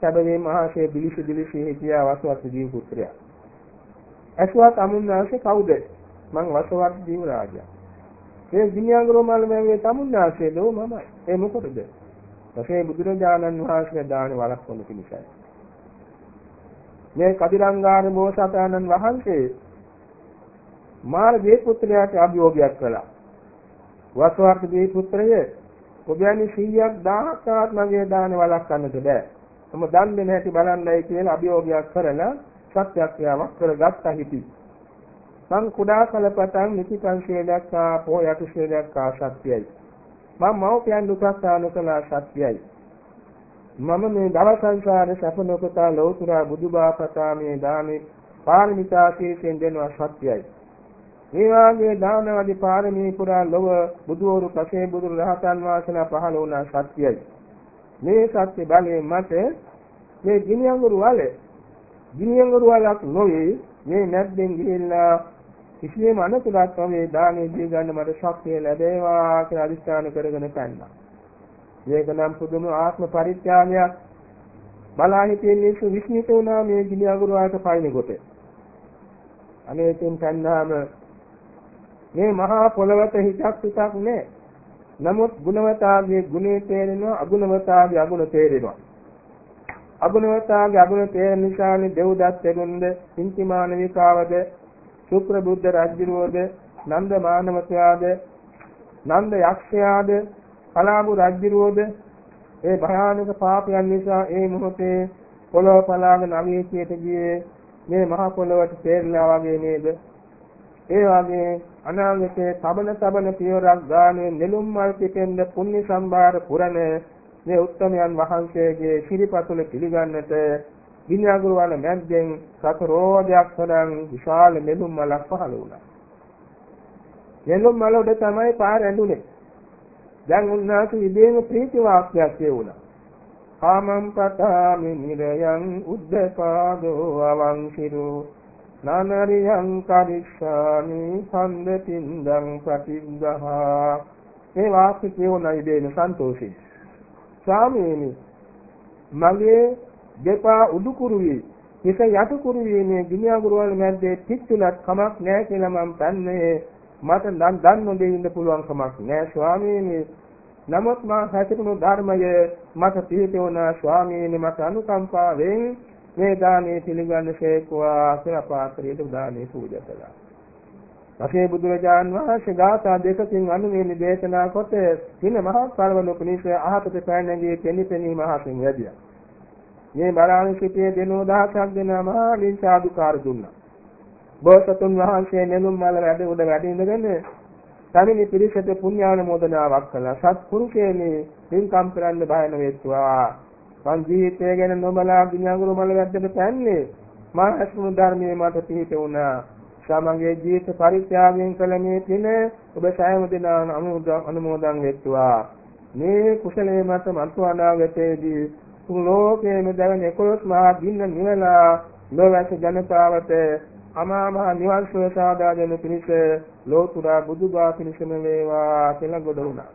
Speaker 1: සැබවින් මහසේ බිලිසි බිලිසි හිටියා වසවත් ජීව පුත්‍රයා. ඇසුවත් අමුන්නාසේ කවුද? මං වසවත් ජීව රාජයා. ඒ දින්‍යාගරෝ මල් මෑවේ තමුන්නාසේ දෝ මමයි. ඒ මොකටද? පසේ බුදුරජාණන් වහන්සේ දාන වළක්වනු පිණිසයි. මේ කදිරංගාර බෝසතාණන් වහන්සේ මාර දීපුත්‍රයාට අභියෝගයක් කළා. වසවර්ග දීපුත්‍රය ඔබයන්ි 100ක් 1000ක්වත් මගේ දාන වළක්වන්නට බෑ. තම දන් දෙන හැටි බලන්නයි කියලා අභියෝගයක් කරලා සත්‍යක්‍රියාවක් කරගත්තා හිටි. මං කුඩා කලපතන් නිතිපන්සිය දක්වා පොය යටි සිය දක්වා සත්‍යයි. මම මව්පියන් දුක්ඛාන කළා සත්‍යයි. මම මේ දව සංසාරේ සැප නොකතා ලෞතුරා බුදුබාපතා මේ දානේ පාරමිතා සීසෙන් දෙනවා සත්‍යයි. මේ වාගේ දානවදී පාරමී පුරා ලොව බුදුවරු පසේ බුදු රහතන් වහන්සේලා පහළ වුණා සත්‍යයි. මේ සත්‍ය බලයෙන් මට මේ ගිනි අඟුරු වල ගිනි අඟුරු වලක් නොවේ මේ නැද්දෙන් ගිහිල්ලා කිසියම් අනතුරක් මේ දානෙ දී ගන්න මට ශක්තිය ලැබේවා කියලා අදිස්ථාන කරගෙන කන්නා. මේක නම් පුදුම ආත්ම පරිත්‍යාගයක් බලා හිටියේ මිනිස්සු විශ්මිත වුණා මේ ගිනි අඟුරු වලට පයින්කොට. අනේකින් කන්නාම මේ මහා පොළවට හිතක් පිටක් නෑ. නමුත් ගුණවතාගේ ගුණේ තේරෙනවා අගුණවතාගේ අගුණ තේරෙනවා. අගුණවතාගේ අගුණ තේරෙන නිසානේ දෙව්දත් දෙගුණද සින්තිමාන විකාවද සුක්‍ර බුද්ධ රජුවද නන්ද මානවතයාද නන්ද යක්ෂයාද කලාබු රජුවද ඒ භයානක පාපයන් නිසා ඒ මොහොතේ පොළොව පලාගෙන අවීචයට ගියේ මේ මහ පොළොවට තේරලා වගේ නේද? ඒ වගේ අනාගතයේ තබන තබන පියවරක් ගානේ නෙළුම් මල් පිටෙන්ද පුණ්‍ය සම්භාර පුරණ මේ උත්තමයන් වහන්සේගේ ශිරිපතුල පිළිගන්නට විඤ්ඤාගුරු වල මැද්දෙන් සතරෝදයක් තරම් විශාල නෙළුම් මලක් පහළ වුණා. නෙළුම් මල උඩ තමයි පාර ඇඳුනේ. දැන් උන්වහන්සේ ඉබේම ප්‍රීති වාක්‍යයක් කියුණා. කාමං පතාමි නිරයන් උද්දපාදෝ අවංසිරෝ නානරියං කරිස්සාමි හන්ද පින්දං ප්‍රතිග්ගහා මේ වාක්‍ය කියුණා ඉබේම සන්තෝෂී. ස්වාමීනි මගේ දෙපා උඩුකුරුවේ හිත යටකුරුවේ මේ ගිනි අඟුරු වල මැද්දේ පිච්චුලත් කමක් නැහැ කියලා මම දන්නේ මට නම් දන් නොදෙ ඉන්න පුළුවන් කමක් නැහැ ස්වාමීනි නමුත් මා හැසිරුණු ධර්මය මට පිළිපෙවුණා ස්වාමීනි මට අනුකම්පාවෙන් මේ දානේ පිළිගන්නසේකවා කියලා පාත්‍රයට දානේ පූජා කළා. අපේ බුදුරජාන් වහන්සේ ගාථා දෙකකින් අනුමේනි දේශනා කොට සින මහා පරවණු පිණිස අහතට පෑනගේ පෙනි පෙනී මහසින් වැඩියා. මේ බලාන සිටියේ දෙනෝ දහසක් දෙනා මහා සාදුකාර දුන්නා. බෝසතුන් වහන්සේ නෙළුම් මල වැඩ උඩ වැඩ ඉඳගෙන සමිනි පිරිසට පුණ්‍යානුමෝදනාවක් කළා. සත්පුරුෂයනි පින්කම් කරන්න බය නොවේත්වා. මං ජීවිතය ගැන නොබලා විඤ්ඤාගුරු මල වැද්දට පැන්නේ. මා අසුණු ධර්මයේ මට පිහිට වුණා. සමගයේ ජීවිත පරිත්‍යාගයෙන් කළ මේ පින ඔබ සෑම දිනම අනුමෝදන් වෙත්වා. මේ කුසලයේ මත මතු අනාගතයේදී ලෝකයේම දැවෙන 11 මහා දින්න නිවලා ලෝවැස ජනතාවට අමා මහ නිවන් සුව සාදා දෙන පිණිස ලෝතුරා බුදුබා පිණිසම වේවා කියලා ගොඩ වුණා.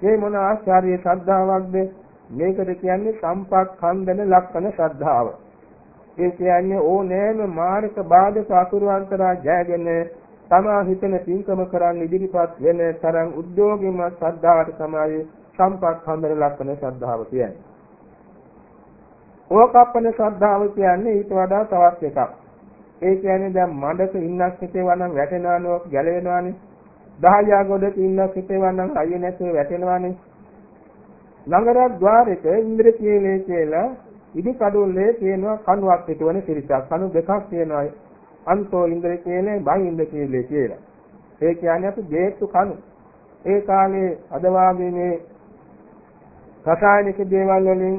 Speaker 1: මේ මොන ආශ්චර්ය ශ්‍රද්ධාවක්ද? මේකද කියන්නේ සම්පක්ඛන්දන ලක්ෂණ ශ්‍රද්ධාව. ඒ කියන්නේ ඕනෑම මාර්ග බාධක අසුරවන්තරා ජයගෙන තමා හිතන පින්කම කරන් ඉදිරිපත් වෙන තරම් උද්‍යෝගීමත් ශ්‍රද්ධාවට තමයි සම්පක්ඛන්දන ලක්ෂණ ශ්‍රද්ධාව කියන්නේ. ඕකප්පන ශ්‍රද්ධාව කියන්නේ ඊට වඩා තවත් එකක්. ඒ කියන්නේ දැන් මඩක ඉන්නක් හිතේවා නම් වැටෙනවා නෝ ගැලවෙනවානේ. දහයා ගොඩක ඉන්නක් හිතේවා නම් අයිය නැතුව වැටෙනවානේ. ළඟරක් ద్వාරෙක ඉන්ද්‍රකීලේ කියලා ඉදි කඩොල්ලේ තියෙනවා කණුවක් හිටවන සිරිතක්. කණු දෙකක් තියෙනවා. අන්තෝ ඉන්ද්‍රකීලේ බයි ඉන්ද්‍රකීලේ කියලා. ඒ කියන්නේ අපි දේත්තු කණු. ඒ කාලේ අද වාගේ මේ රසායනික දේවල් වලින්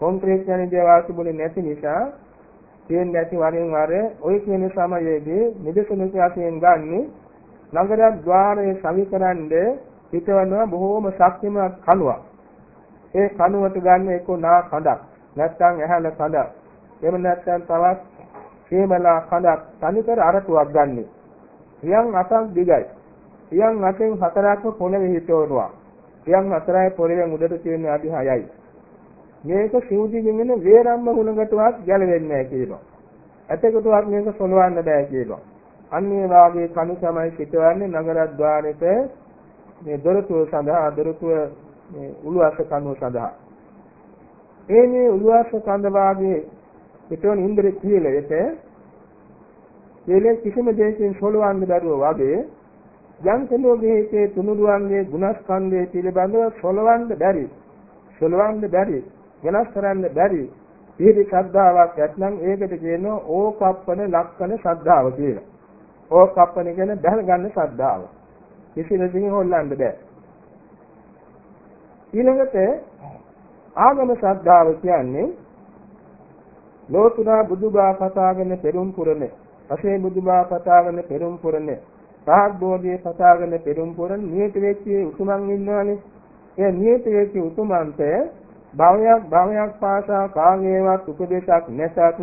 Speaker 1: කොන්ක්‍රීට් යන දේවල් තිබුණේ නැති නිසා තියෙන නැති වරින් වර ওই කියන සමයේදී නිදසුන වශයෙන් ගන්න නගර ద్వාරයේ සමීකරණ්ඩ හිතවන බොහෝම ශක්තිමත් කණුවක් ඒ කණුවට ගන්න එක නා කඳක් නැත්නම් ඇහැල කඳක් එහෙම නැත්නම් තවත් හේමලා කඳක් තනිකර අරටුවක් ගන්න. රියන් අතක් දිගයි. රියන් අතෙන් හතරක්ම පොළවේ හිටවනවා. රියන් හතරයි පොළවෙන් උඩට තියෙන අඩි 6යි. මේක සිවුදිගෙන් එන වේරම්ම ගුණකටවත් ගැලවෙන්නේ නැහැ කියනවා. ඇතකටවත් මේක සොලවන්න බෑ කියනවා. අන්න ඒ වාගේ කණු තමයි පිටවන්නේ නගරද්්වාරෙට මේ දොරටුව සඳහා දොරටුව මේ උළුවස්ස කණුව සඳහා. ඒ මේ උළුවස්ස කඳ වාගේ පිටවන ඉන්ද්‍ර කීලයට දෙලේ කිසිම දෙයකින් සොලවන්න බැරුව වගේ යම් කෙනෙකුගේ හිතේ තුනුරුවන්ගේ ගුණස්කන්ධය පිළිබඳව සොලවන්න බැරි සොලවන්න බැරි වෙනස් කරන්න බැරි පිහිටි ශ්‍රද්ධාවක් ඇත්නම් ඒකට කියනවා ඕකප්පන ලක්කන ශ්‍රද්ධාව කියලා. ඕකප්පන කියන බැහැ ගන්න ශ්‍රද්ධාව. කිසි දෙයකින් හොල්ලන්න බෑ. ඊළඟට ආගම ශ්‍රද්ධාව කියන්නේ ලෝතුරා බුදුබා කතාගෙන පෙරම් පුරන, පසේ බුදුබා කතාගෙන පෙරම් පුරන, රාග් බෝධිය කතාගෙන පෙරම් පුරන නියත වෙච්ච උතුමන් ඉන්නවනේ. ඒ නියත වෙච්ච උතුමන්ට භවයක් භවයක් පාසා කාගේවත් උපදේශක් නැසත්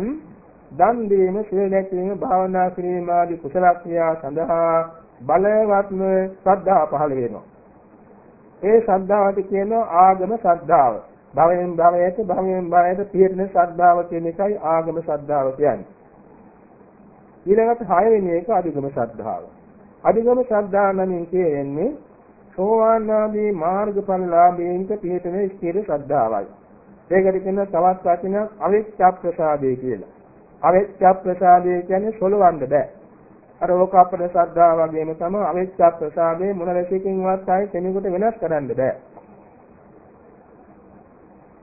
Speaker 1: දන් දීම, සීල නැතිවීම, භාවනා කිරීම ආදී කුසල ක්‍රියා සඳහා බලවත්ම ශ්‍රද්ධාව පහළ වෙනවා. ඒ ශ්‍රද්ධාවට කියනවා ආගම ශ්‍රද්ධාව. භවයෙන් භවයට භවයෙන් භවයට පිරෙන ශ්‍රද්ධාව කියන එකයි ආගම ශ්‍රද්ධාව කියන්නේ. ඊළඟට හයවෙනි එක අධිගම ශ්‍රද්ධාව. අධිගම ශ්‍රද්ධාව නම් කියන්නේ සෝවාන් ආදී මාර්ගඵලලාභීන්ට පිහිටන ස්ථිර ශ්‍රද්ධාවයි. ඒකට කියන තවත් වචනයක් අවිච්ඡා ප්‍රසාදේ කියලා. අවිච්ඡා ප්‍රසාදේ කියන්නේ සොලවන්න බෑ. අර ඕකාපද ශ්‍රද්ධාව වගේම තමයි අවිච්ඡා ප්‍රසාදේ මොන රැසකින්වත් ආයේ කෙනෙකුට වෙනස් කරන්න බෑ.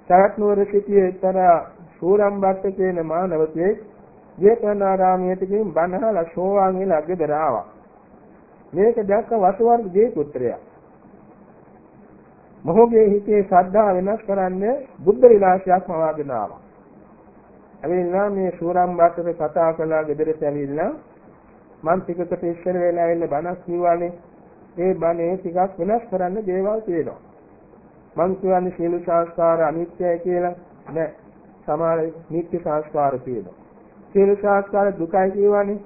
Speaker 1: සරත් නුවර සිටියේ එක්තරා සූරම්බට්ට කියන මානවකෙක් ජේතවනාරාමයට ගිහින් බණහලා සෝවාන් වෙලා ගෙදර ආවා. මේක දැක්ක වසුවර්ග දේ පුත්‍රයා. මොහුගේ හිතේ ශ්‍රද්ධාව වෙනස් කරන්නේ බුද්ධ විලාසයක්ම වාගෙන ආවා. ඇවිල්ලා මේ සූරම්බට්ටේ කතා කළා ගෙදරට ඇවිල්ලා මං ටිකකට ඉස්සර වෙලා ඇවිල්ලා බණක් කිව්වානේ. ඒ බණේ ටිකක් වෙනස් කරන්න දේවල් තියෙනවා. මං කියන්නේ සීල සංස්කාර අනිත්‍යයි කියලා නෑ. සමහර නිත්‍ය සංස්කාර තියෙනවා. සීල සංස්කාර දුකයි කියවනේ.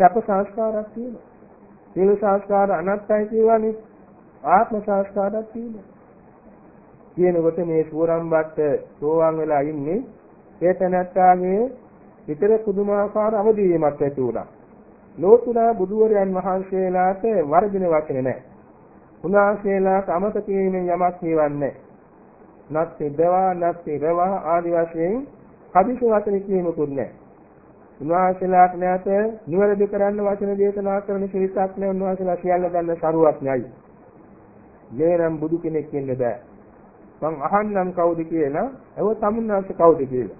Speaker 1: සැප සංස්කාරක් තියෙනවා. සීල සංස්කාර අනත්තයි කියවනේ. ආත්ම සංස්කාරයක් තියෙනවා. කියනකොට මේ සූරම්බට්ට සෝවාන් වෙලා ඉන්නේ ඒ තැනැත්තාගේ විතර පුදුමාකාර අවදීවීමක් ඇති වුණා. ලෝතුරා බුදුවරයන් වහන්සේලාට වර්ධින වචනේ නැහැ. උන්වහන්සේලාට අමතක වීමෙන් යමක් කියවන්නේ නැත්ති දවා නැත්ති රවා ආදි වශයෙන් කදිසි වචන කියමුකුත් නැහැ. උන්වහන්සේලාට නැත නිවැරදි කරන්න වචන දේශනා කරන ශිල්පක් නැහැ උන්වහන්සේලා සියල්ල දන්න සරුවක් නැයි. මේනම් බුදු කෙනෙක් වෙන්න බෑ. මං අහන්නම් කවුද කියලා, එව තමුන්නාංශ කවුද කියලා.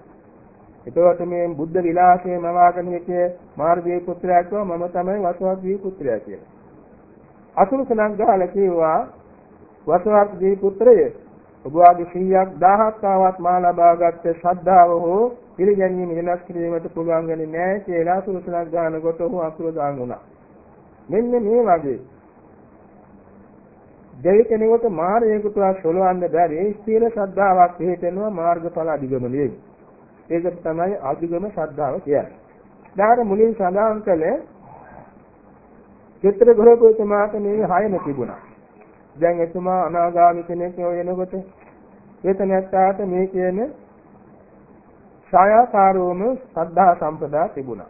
Speaker 1: එතකොට මේ බුද්ධ විලාසයේ මවාගෙන හිටියේ මාර්ගයේ පුත්‍රයා කිව්වා මම තමයි වසවත්ගේ පුත්‍රයා කියලා. අසුරු සනක් ගහලා කිව්වා වසවත්ගේ පුත්‍රය ඔබ වාගේ 100ක් 1000ක් ආවත් මා ලබාගත් ශ්‍රද්ධාව හෝ පිළිගැනීම වෙනස් කිරීමට පුළුවන් වෙන්නේ නැහැ කියලා අසුරු සනක් ගන්නකොට ඔහු අසුර දාන් වුණා. මෙන්න මේ වගේ දෙවි කෙනෙකුට මාර්ගයකට සොලවන්න බැරි ස්ථීර ශ්‍රද්ධාවක් හේතෙනවා මාර්ගඵල අධිගමනයේ. ඒක තමයි අධිගම ශ්‍රද්ධාව කියන්නේ. ඊට මුලින් සඳහන් කළේ චිත්‍ර ගෘහපතිතුමාට මේ හයම තිබුණා. දැන් එතුමා අනාගාමී කෙනෙක් වෙනකොට වේතනත්තාට මේ කියන ඡායාකාරෝම ශ්‍රද්ධා සම්පදා තිබුණා.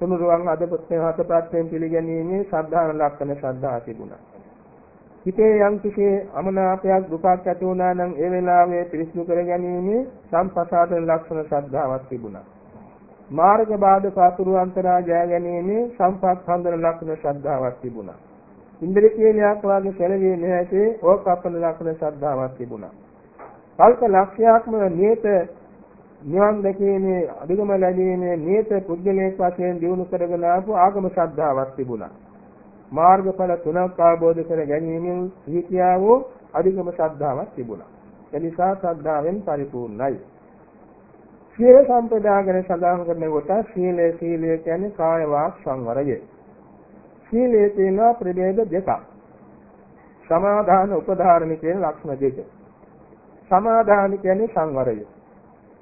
Speaker 1: තුනුරුවන් අද පුත්‍රයන් හතපත්යෙන් පිළිගැනීමේ ශ්‍රද්ධාන ලක්ෂණ ශ්‍රද්ධා තිබුණා. හිතේ යම් කිසි අමනාපයක් දුකක් ඇති වුණා නම් ඒ වෙලාවේ පිරිසිදු කරගැනීමේ සම්පසාදන ලක්ෂණ ශ්‍රද්ධාවක් තිබුණා. මාර්ග බාධක අතුරු අන්තරා ජය ගැනීමේ සම්පත් හඳුන ලක්ෂණ ශ්‍රද්ධාවක් තිබුණා. ඉන්ද්‍රිය කියලයක් වාගේ සැලවියේ නැහැටි ඕකප්පන ලක්ෂණ ශ්‍රද්ධාවක් තිබුණා. කල්ප ලක්ෂයක්ම නියත නිවන් දැකීමේ අධිගම ලැබීමේ නියත පුද්ගලයෙක් වශයෙන් දිනු කරගෙන ආපු ආගම ශ්‍රද්ධාවක් තිබුණා. මාර්ගඵල තුනක් අවබෝධ කර ගැනීමෙන් සිහිතියා වූ අධිගම ශ්‍රද්ධාවක් තිබුණා. එනිසා ශ්‍රද්ධාවෙන් පරිපූර්ණයි. සීල සම්පදා ගැන සඳහන් කරන කොට සීලය සීලය කියන්නේ කාය වාක් සංවරය. සීලයේ තියෙන ප්‍රභේද දෙකක්. සමාදාන උපධාරණ කියන ලක්ෂණ දෙක. සමාදාන කියන්නේ සංවරය.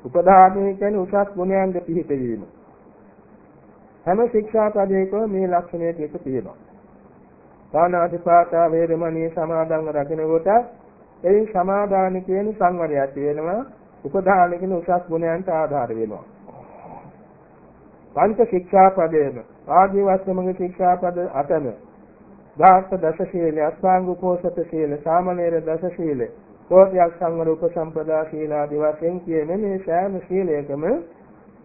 Speaker 1: උපධාරණය කියන්නේ උසස් ගුණයන්ගේ පිහිටවීම. හැම ශික්ෂාපදයකම මේ ලක්ෂණය ටික තියෙනවා. පාණාතිපාතා වේරමණී සමාදන්ව රකින්න කොට එයින් සමාදාන කියන සංවරය ඇති වෙනවා. උපදාන කියන උසස් ගුණයන්ට ආධාර වෙනවා. පංච ශික්ෂාපදේම ආදී වස්තුමගේ ශික්ෂාපද අතම ධාර්ත දස ශීල අස්වාංග උපෝසත ශීල සාමනීර දස ශීල කෝටියක් සංවර උපසම්පදා ශීල ආදී වශයෙන් කියන මේ සෑම ශීලයකම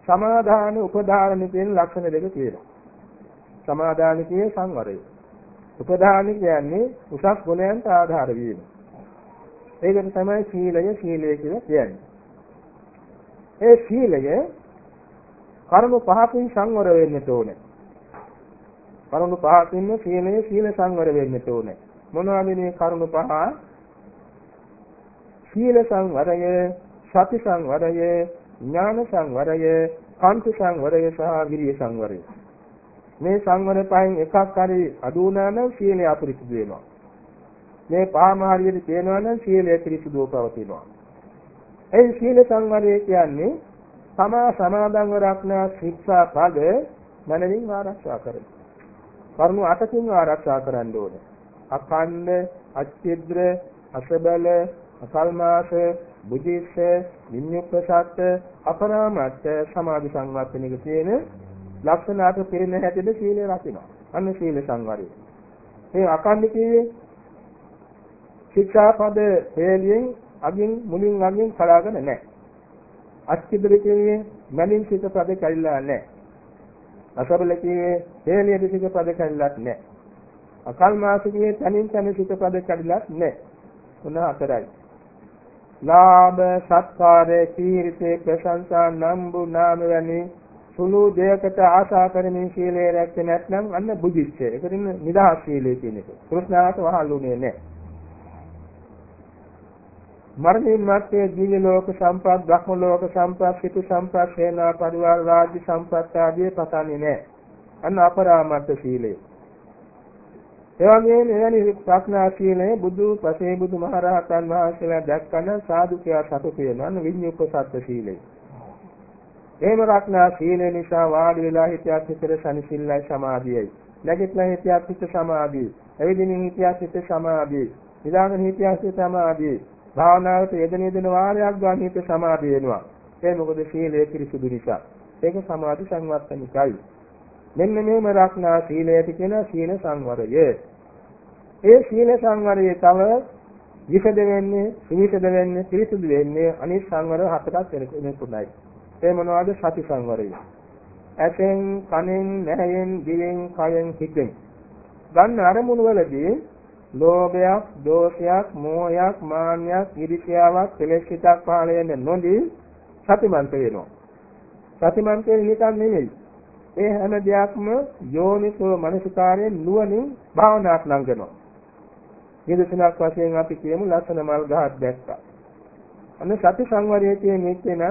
Speaker 1: සමාදාන උපදාන කියන ලක්ෂණ දෙක තියෙනවා. සමාදාන කියේ සංවරය. උපදාන කියන්නේ උසස් ගුණයන්ට ආධාර වීම. ඒකට තමයි සීලය සීලය කියලා කියන්නේ. ඒ සීලය කර්ම පහකින් සංවර වෙන්න ඕනේ. කරුණු පහකින් සීලය සීල සංවර වෙන්න ඕනේ. මොනවද මේ කරුණු පහ? සීල සංවරය, සති සංවරය, ඥාන සංවරය, කාන්ති සංවරය සහ විරිය සංවරය. මේ සංවර පහෙන් එකක් හරි අඩු වුණා නම් සීලය අපිරිසුදු වෙනවා. මේ පහම හරියට තියෙනවා නම් සීලය පිරිසුදුව පවතිනවා. ඒ සීල සංවරය කියන්නේ තමා සමාදන්ව රක්නා ශික්ෂා පද මනමින් ආරක්ෂා කරන. කරුණු අටකින් ආරක්ෂා කරන්න ඕනේ. අකණ්ඩ, අච්චිද්‍ර, අසබල, අකල්මාස, බුද්ධිස්ස, විඤ්ඤුක්ඛසත්, අපරාමත්ත සමාධි සංවත්තනික තියෙන ලක්ෂණ අට පිරින හැටියට සීලය රකින්න. අන්න සීල සංවරය. මේ අකණ්ඩ කියේ ශික්ෂාපද හේලියෙන් අගින් මුලින් අගින් කලාගෙන නැහැ. අච්චිද්‍ර කියේ මනින් සිත පද කැරිලා නැහැ. අසබල කියේ හේලියේ සිත පද කැරිලාත් නැහැ. අකල් මාසිකයේ තනින් තන සිත පද කැරිලාත් නැහැ. උන හතරයි. ලාභ සත්කාර කීර්ති ප්‍රශංසා නම්බු නාම වැනි සුළු දෙයකට ආශා කරමින් සීලය රැක්කේ නැත්නම් අන්න බුද්ධිච්චය. ඒකෙන් නිදහස් සීලය කියන එක. කෘෂ්ණාවට වහල්ුනේ නැහැ. මරණින් මත්තේ දිව්‍ය ලෝක සම්පත්, බ්‍රහ්ම ලෝක සම්පත්, සිතු සම්පත්, සේනා පරිවාර රාජ්‍ය සම්පත් ආදී පතන්නේ නැහැ. අන්න අපරාමර්ථ සීලය. එවැගේම එවැනි ප්‍රඥා සීලය බුදු පසේ බුදු මහරහතන් වහන්සේලා දැක්කන සාදුකයා සතු කියනවා විඤ්ඤුක්ක සත්‍ය සීලය. එහෙම රක්නා සීලය නිසා වාඩි වෙලා හිතියත් හිතේ සනිසිල්ලයි සමාධියයි. නැගිටලා හිතියත් හිත සමාධිය. එවිදිනින් හිතියත් හිත සමාධිය. නිදාගෙන හිතියත් හිත සමාධිය. භාවනාවට යෙදෙන යෙදෙන වාරයක් ගන්න හිත සමාධිය වෙනවා. ඒ මොකද සීලය පිරිසුදු නිසා. ඒක සමාධි සංවත්තනිකයි. මෙන්න මේම රක්නා සීලයට කියන සීල සංවරය. ඒ සීල සංවරයේ තව විසද වෙන්නේ, විසද වෙන්නේ, පිරිසුදු වෙන්නේ අනිත් සංවර හතරක් වෙනකුණයි. ඒ මොනවද? සති සංවරය. ඇසෙන්, කනෙන්, නැහෙන්, දිවෙන්, කයෙන්, හිතෙන් ගන්න අරමුණු වලදී ලෝභයක්, දෝෂයක්, මෝහයක්, මාන්නයක්, ඊර්ෂ්‍යාවක්, කෙලෙස්ිතක් පහළ වෙන්නේ නොදී සතිමන්ත වෙනවා. සතිමන්ත නිකන් නෙමෙයි. ඒ හැම දෙයක්ම යෝනිසෝ මනසිකාරයෙන් නුවණින් භාවනාවක් ලංගනවා. නිදසුනක් වශයෙන් අපි කියමු ලස්සන මල් ගහක් දැක්කා. අන්න සති සංවරයේ තියෙන එක්කෙන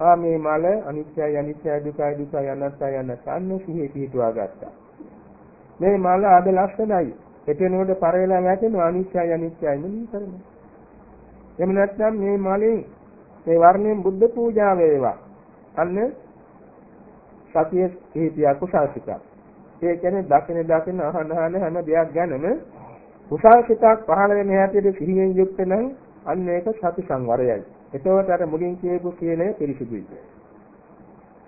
Speaker 1: ආ මේ මල අනිත්‍යයි අනිත්‍යයි දුකයි දුකයි අනත්තයි අනත්ත අන්න සිහිය පිහිටුවා ගත්තා. මේ මල අද ලස්සනයි එතනෝට පර වෙලා වැටෙනවා අනිත්‍යයි අනිත්‍යයි නෙමෙයි කරන්නේ. එහෙම නැත්නම් මේ මලින් මේ වර්ණයෙන් බුද්ධ පූජා වේවා. අන්න සතිය හේතිය කුසාසිතක්. ඒ කියන්නේ දකින දකින අහන අහන හැම දෙයක් ගැනම කුසාසිතක් පහළ වෙන හැටියට සිහියෙන් යුක්ත නම් අන්න ඒක සති සංවරයයි. එතකොට අර මුලින් කියපු සීලය පිරිසිදුයි.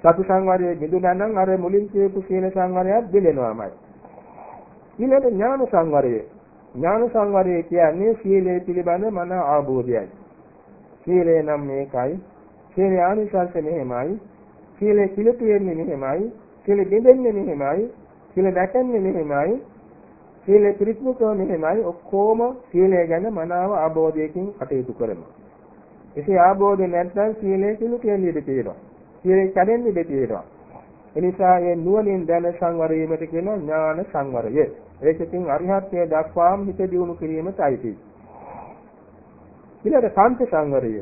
Speaker 1: සති සංවරයේ නිදුනා නම් අර මුලින් කියපු සීල සංවරයත් බිඳෙනවාමයි. ඊළඟ ඥාන සංවරය. ඥාන සංවරය කියන්නේ සීලය පිළිබඳ මන අවබෝධයයි. සීලය නම් මේකයි. සීලේ ආනිසංස මෙහෙමයි. සීලේ පිළිපි වෙන්නේ මෙහෙමයි. සීලෙ බෙදෙන්නේ මෙහෙමයි. සීල දැකන්නේ මෙහෙමයි. සීලේ පිරිත්මුකව මෙහෙමයි. ඔක්කොම සීලය ගැන මනාව අවබෝධයකින් කටයුතු කරනවා. එසේ අවබෝධය නැත්නම් සීලේ පිළිපි වෙන්නේ ඉඳී තියෙනවා. සීලේ කැඩෙන්නේ ඉඳී තියෙනවා. එනිසා මේ නුවණින් දැන සංවර වීමට කියන ඥාන සංවරය. ඒකකින් අරිහත්ත්වයට දක්වාම හිත දියුණු කිරීමට අයිතියි. ඊළඟ කාන්ත සංවරය.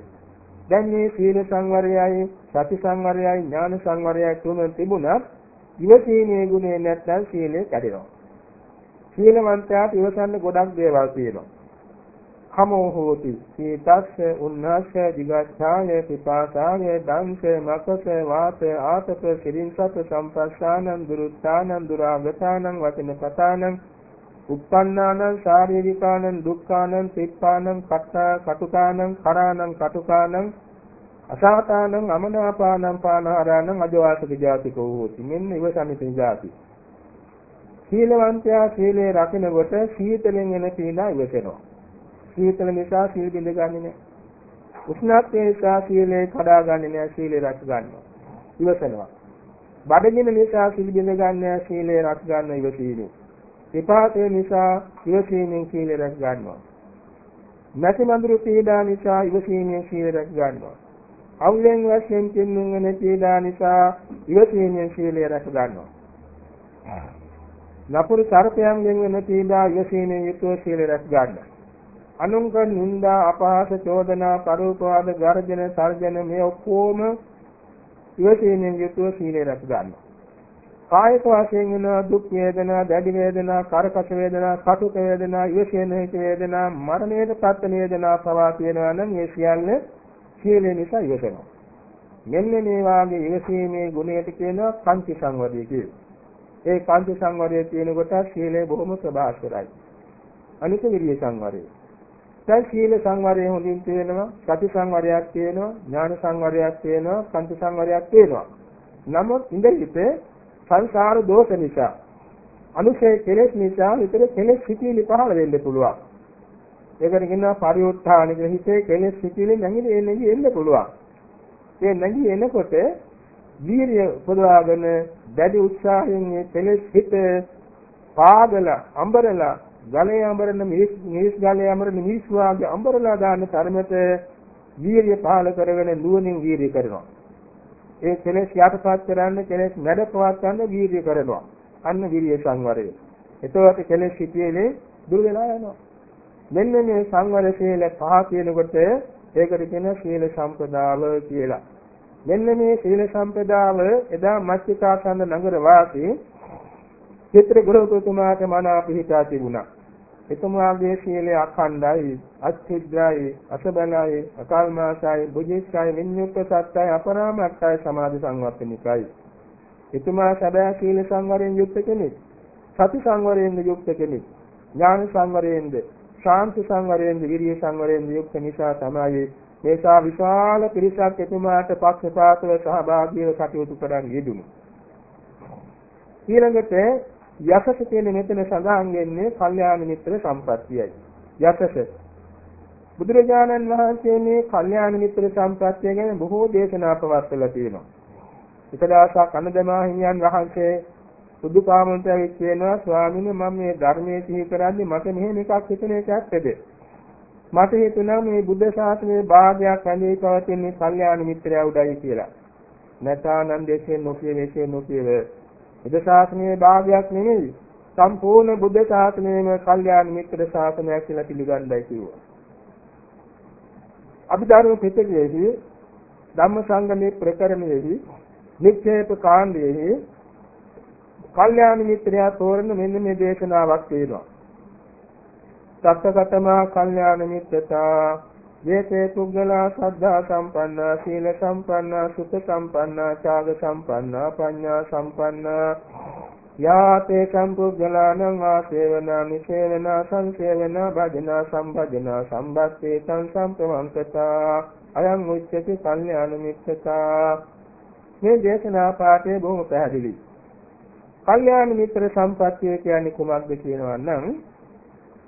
Speaker 1: දැන් මේ සීල සංවරයයි, සති සංවරයයි, ඥාන සංවරයයි තුන තිබුණත් ඉවසීමේ ගුණය නැත්නම් සීලය කැඩෙනවා. සීලවන්තයාට ඉවසන්න ගොඩක් දේවල් තියෙනවා. කමෝ හෝති. සීතස්ස උන්නස්ස දිගච්ඡාය පිපාසාය දංශ මකස වාත ආතප කිරින්සත සම්පස්සානං දුරුත්තානං දුරාගතානං වචන කතානං උප්පන්නානං ශාරීරිකානං දුක්ඛානං තිප්පානං කට්ඨා කටුකානං කරානං කටුකානං අසාතානං අමනාපානං පානහරානං අජවාසක ජාතිකෝ හෝති මෙන්න ඉවසනිත ජාති. සීලවන්තයා සීලේ රකින්නකොට සීතලෙන් එන පීඩා ඉවසෙනවා. සීතල නිසා සීල් බිඳගන්නේ නැහැ. උෂ්ණත්වය නිසා සීලය කඩාගන්නේ නැහැ සීලය රැක ගන්නවා. ඉවසනවා. බඩගින නිසා සීල් බිඳගන්නේ නැහැ සීලය රැක ගන්න ඉවසීමෙන්. විපාකය නිසා ඉවසීමෙන් සීලය රැක ගන්නවා. නැති මඳුරු පීඩා නිසා ඉවසීමෙන් සීලය රැක ගන්නවා. අවුලෙන් වශයෙන් කින්නුන් වෙන පීඩා නිසා ඉවසීමෙන් සීලය රැක ගන්නවා. නපුරු සර්පයන්ගෙන් වෙන පීඩා ඉවසීමෙන් යුතුව සීලය රැක ගන්නවා. අනුංග නින්දා අපහාස චෝදනා පරෝපවාද ගර්ජන සර්ජන මේ ඔක්කොම ඉවසීමෙන් යුතුව සීලය රැක ගන්නවා. කායික වශයෙන් වෙන දුක් වේදනා, දැඩි වේදනා, කරකස වේදනා, කටුක වේදනා, ඉවසීම හේතු වේදනා, මරණයට පත් වේදනා පවා තියෙනවා නම් මේ සියල්ල සීලය නිසා ඉවසනවා. මෙන්න මේ වාගේ ඉවසීමේ ගුණයට කියනවා පංච සංවරය කියලා. ඒ පංච සංවරය තියෙනකොට සීලය බොහොම ප්‍රබාස්කරයි. අනිත් විරිය සංවරය. දැන් සීල සංවරය හොඳින් තියෙනවා, සති සංවරයක් තියෙනවා, ඥාන සංවරයක් තියෙනවා, පංච සංවරයක් තියෙනවා. නමුත් ඉඳිහිත සංසාර දෝෂ නිසා අනුශේ කෙලෙස් නිසා විතර කෙලෙස් සිටිලි පහළ වෙන්න පුළුවන්. ඒකට කියනවා පරිඋත්ථාන කියලා හිතේ කෙලෙස් සිටිලි නැගිලි එන්නේ එන්න පුළුවන්. ඒ නැගී එනකොට වීරිය උපදවාගෙන දැඩි උත්සාහයෙන් මේ කෙලෙස් හිත පාදලා අඹරලා ගලේ අඹරන මිනිස් මිනිස් ගලේ අඹරන මිනිස් වාගේ අඹරලා දාන තරමට වීරිය පහල කරගෙන නුවණින් වීරිය කරනවා. ඒ කෙලෙස් යටපත් කරන්න කෙලෙස් මැඩපවත් ගන්න වීරිය කරනවා. අන්න වීරිය සංවරය. එතකොට කෙලෙස් හිතේනේ දුර වෙලා යනවා. මෙන්න මේ සංවර සීල පහ කියනකොට ඒකට කියන සීල සම්පදාව කියලා. මෙන්න මේ සීල සම්පදාව එදා මච්චිකාසන්න නගර වාසී චිත්‍ර ගෘහතුමාට මනා පිහිටා තිබුණා. එතුමාගේ සීලය අඛණ්ඩයි, අච්චිද්‍රයි, අසබලයි, අකල්මාසයි, බුද්ධිස්සයි, විඤ්ඤුක්ත සත්‍යයි, අපරාමත්තයි සමාධි සංවත්තනිකයි. එතුමා සැබෑ සීල සංවරයෙන් යුක්ත කෙනෙක්. සති සංවරයෙන් යුක්ත කෙනෙක්. ඥාන සංවරයෙන්ද, ශාන්ති සංවරයෙන්ද, විරිය සංවරයෙන්ද යුක්ත නිසා තමයි මේසා විශාල පිරිසක් එතුමාට පක්ෂපාතව සහභාගීව කටයුතු කරන් යෙදුණු. ඊළඟට යසස කියන මෙතන සඳහන් වෙන්නේ කල්යාණ මිත්‍ර සම්පත්තියයි. යසස බුදුරජාණන් වහන්සේ මේ කල්යාණ මිත්‍ර සම්පත්තිය ගැන බොහෝ දේශනා පවත්වලා තියෙනවා. එක දවසක් අනදමා හිමියන් වහන්සේ සුදු පාමුලට ඇවිත් කියනවා ස්වාමීනි මම මේ ධර්මයේ සිහි කරන්නේ මට මෙහෙම එකක් හිතන එකක් ඇද්ද? මට හිතුණා මේ බුද්ධ ශාසනයේ භාගයක් ඇඳී පවතින කල්යාණ මිත්‍රයා උඩයි කියලා. නැතානන්දයෙන් නොකිය මේකේ නොකියව බුද්ධ ශාසනයේ භාගයක් නෙමෙයි සම්පූර්ණ බුද්ධ ශාසනයේම කල්යාණ මිත්‍ර ශාසනයක් කියලා පිළිගන්නයි කිව්වා. අභිධර්ම පිටකයේදී ධම්මසංගමේ ප්‍රකරණයේදී නිච්ඡේප කාණ්ඩයේදී කල්යාණ මිත්‍රයා තෝරන මෙන්න මේ දේශනාවක් තියෙනවා. සත්‍යගතමා කල්යාණ මිත්‍රතා යේතේ පුද්ගලා සද්ධා සම්පන්නා සීල සම්පන්නා සුඛ සම්පන්නා ඡාග සම්පන්නා පඤ්ඤා සම්පන්නා. යාතේ සම්පුද්ගලානං ආසේවනා නිසේවනා සංසේවනා භජනා සම්භජනා සම්බත්තේ තං සම්පවංකතා. අයං උච්චති කල්යාණ මිත්‍රතා. මේ දේශනා පාඨය බොහොම පැහැදිලි. කල්යාණ මිත්‍ර සම්පත්තිය කියන්නේ කුමක්ද කියනවා නම්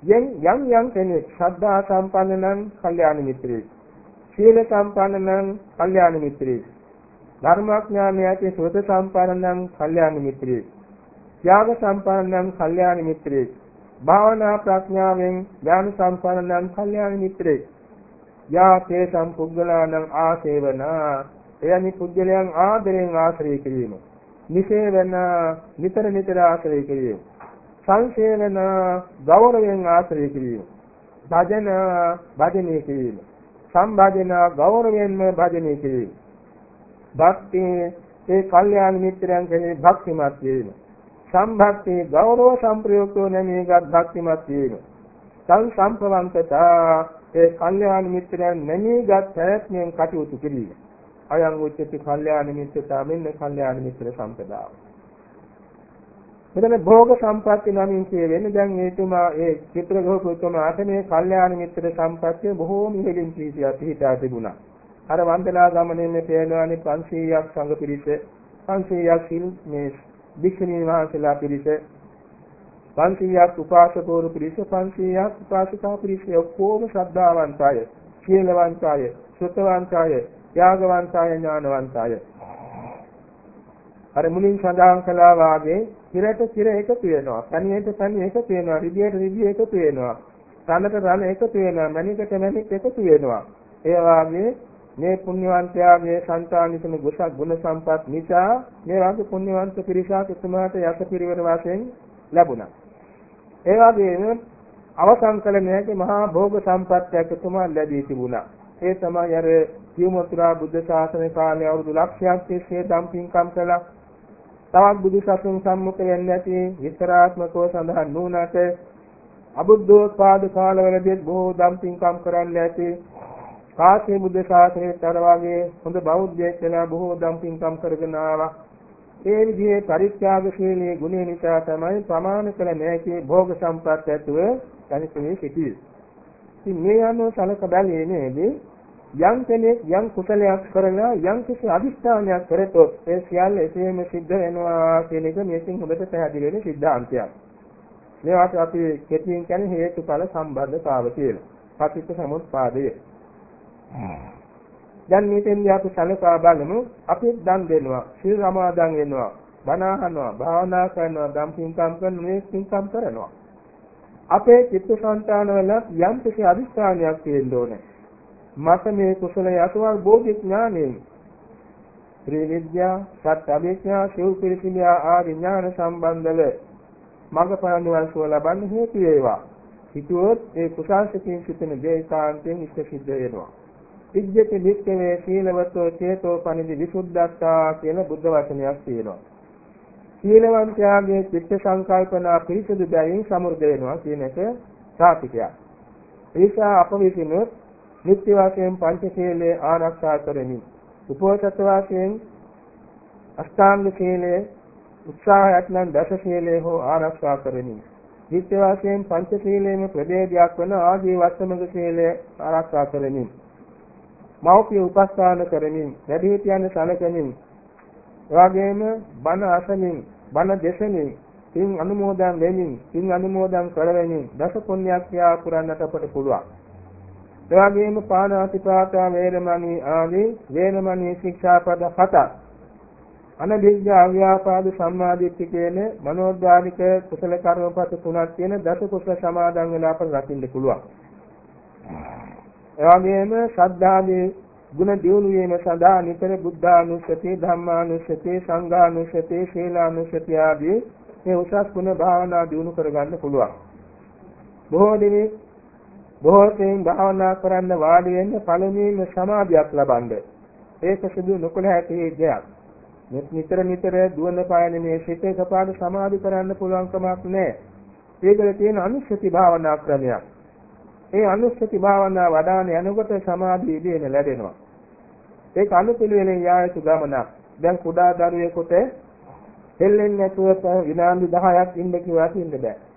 Speaker 1: යම් යම් යම් කෙනෙක් ශ්‍රද්ධා සම්පන්න නම් කල්යාණ මිත්‍රයෙක්. සීල සම්පන්න නම් කල්යාණ මිත්‍රයෙක්. ධර්මඥානය ඇති සුවත සම්පන්න නම් කල්යාණ මිත්‍රයෙක්. ත්‍යාග සම්පන්න නම් කල්යාණ මිත්‍රයෙක්. භාවනා ප්‍රඥාවෙන් ඥාන සම්පන්න නම් කල්යාණ මිත්‍රයෙක්. යා තේ සම්පුද්ගලානං ආසේවනා එයනි පුද්ගලයන් ආදරෙන් ආශ්‍රය කිරීම. නිසේවන නිතර නිතර ආශ්‍රය කිරීම. සංසේවන ගෞරවයෙන් ආශ්‍රය කිරීම. භජන භජනය කිරීම. සම්භජන ගෞරවයෙන්ම භජනය කිරීම. භක්ති ඒ කල්යාණ මිත්‍රයන් කෙරෙහි භක්තිමත් වීම. සම්භක්ති ගෞරව සම්ප්‍රයුක්තව නැමීගත් භක්තිමත් වීම. සං සම්පවන්තතා ඒ කල්යාණ මිත්‍රයන් නැමීගත් ප්‍රයත්නයෙන් කටයුතු කිරීම. අයං උච්චති කල්යාණ මිත්‍රතා මෙන්න කල්යාණ මිත්‍ර සම්පදාය. මෙතන භෝග සම්පatti නමින් කියවෙන්නේ දැන් ඒතුමා ඒ චිත්‍රගෝපුතුමාට මේ කල්යාණ මිත්‍ර සම්පත්තිය බොහෝම ඉහළින් පිහිටියා පිහිටා තිබුණා. අර වන්දනා ගමනේ මේ පේනවානේ 500ක් සංඝ පිරිස 500ක් සිල් මේ භික්ෂුණී වහන්සේලා පිරිස 500ක් උපාසකවරු පිරිස 500ක් උපාසිකා පිරිස ඔක්කොම ශ්‍රද්ධාවන්තය, සීලවන්තය, සුතවන්තය, ත්‍යාගවන්තය, ඥානවන්තය. අර මුලින් සඳහන් කළා වාගේ සිරට සිර එකතු වෙනවා. තනියට තනිය එකතු වෙනවා. රිදියට රිදිය එකතු වෙනවා. රණට රණ එකතු වෙනවා. මණිකට මණික එකතු වෙනවා. ඒ වාගේ මේ පුණ්‍යවන්තයාගේ సంతානිතන ගුණ ගුණ සම්පත් නිසා මේ වාගේ පුණ්‍යවන්ත පිරිසක් එතුමාට යස පිරිවර වශයෙන් ලැබුණා. ඒ වගේම අවසන් කළ නැති මහා භෝග සම්පත්තියක් තුමා ලැබී තිබුණා. ඒ තමයි අර සියමුතුරා බුද්ධ ශාසන කාලේ අවුරුදු ලක්ෂයක් තිස්සේ දම්පින්කම් කළා. තවත් බුදු සසුන් සම්මුඛ වෙන්නේ නැති විස්තරාත්මකව සඳහන් නුනට අබුද්ධෝත්පාද කාලවලදී බොහෝ දම්පින්කම් කරන්නේ නැති කාශ්‍යප බුද්ධ ශාසනයේ තර වාගේ හොඳ බෞද්ධයෙක් වෙලා බොහෝ දම්පින්කම් කරගෙන ආවා. ඒ විදිහේ පරිත්‍යාගශීලී ගුණය නිසා තමයි ප්‍රමාණ කළ නැති භෝග සම්පත් ඇතුව තනිකමේ සිටියේ. ඉතින් මේ අනුව සලක බැලීමේදී යම් කෙනෙක් යම් කුසලයක් කරලා යම් කිසි අදිස්ථානයක් කරතොත් ඒ සියල්ල එසේම සිද්ධ වෙනවා කියන එක මේකෙන් හොඳට පැහැදිලි වෙන සිද්ධාන්තයක්. මේවට අපි කෙටියෙන් කියන්නේ හේතුඵල සම්බන්ධතාව කියලා. පටිච්ච සමුප්පාදය. දැන් මේකෙන්දී අපි සලකා බලමු අපි දන් දෙනවා, සීල් සමාදන් වෙනවා, බණ අහනවා, භාවනා කරනවා, දම් පින්කම් කරනවා, මේ පින්කම් කරනවා. අපේ චිත්තසංතානවල යම් කිසි අදිස්ථානයක් තියෙන්න ඕනේ. මට මේ කුසලයේ අසවල් බෝධි ඥානෙයි. ත්‍රිවිද්‍යා, සත්‍ය අභිඥා, සිව් පිළිසිමියා ආදී ඥාන සම්බන්ධව මඟපල නිවන් සුව ලබන්න හේතු වේවා. හිතුවොත් ඒ කුසාසිතින් සිටින දේකාන්තයෙන් ඉෂ්ට සිද්ධ වෙනවා. විද්‍යති වික්කවේ සීලවතෝ චේතෝ පනිදි විසුද්ධත්තා කියන බුද්ධ වචනයක් තියෙනවා. සීලවන්තයාගේ චිත්ත සංකල්පනා පිරිසුදු බැවින් සමෘද්ධ වෙනවා කියන එක සාතිකයක්. ඒසා අප විසිනුත් නිත්‍ය වාසයෙන් පංචශීලයේ ආරක්ෂා කරමින් උපෝසත වාසයෙන් අෂ්ටාංග සීලයේ උත්සාහයක් නම් දස සීලයේ හෝ ආරක්ෂා කරමින් නිත්‍ය වාසයෙන් පංචශීලයේම ප්‍රභේදයක් වන ආදී වස්තමක සීලය ආරක්ෂා කරමින් මෞපිය උපස්ථාන කරමින් වැඩිහිටියන් සැලකමින් එවාගෙම බණ අසමින් බණ දෙසමින් පින් අනුමෝදන් වෙමින් පින් අනුමෝදන් කරවෙමින් දස පුණ්‍යක් ක්‍රියා පුරන්නට අපට පුළුවන්. එවාගෙම පාණාතිපාතා වේරමණී ආදී වේරමණී ශික්ෂාපද හතක් අනභිජ්ජා අව්‍යාපාද සම්මාදිට්ඨි කියන මනෝද්වාරික කුසල කර්මපත තුනක් තියෙන දස කුසල සමාදන් වෙලා අපට රකින්න පුළුවන්. එවාගෙම ශ්‍රද්ධාවේ ගුණ දියුණු වීම සඳහා නිතර බුද්ධානුස්සති ධම්මානුස්සති සංඝානුස්සති ශීලානුස්සති ආදී මේ උසස් ගුණ භාවනා දියුණු කරගන්න පුළුවන්. බොහෝ දිනේ බොහෝ සෙයින් භාවනා කරන්න වාඩි වෙන්න පළමුවෙන්ම සමාධියක් ලබනද ඒක සිදු නොකළ හැකි දෙයක්. නිතර නිතර දුවන පායන මේ සිත එකපාරට සමාධි කරන්න පුළුවන් කමක් නැහැ. ඒකල තියෙන අනුස්සති භාවනා ක්‍රමයක්. ඒ අනුස්සති භාවනා වඩාන යනකොට සමාධිය ඉදීන ලැබෙනවා. ඒක අනුපිළිවෙලින් යා යුතු ගමනක්. දැන් කුඩා දරුවෙකුට හෙල්ලෙන්නේ නැතුව විනාඩි 10ක් ඉන්න කිව්වට ඉන්න බෑ.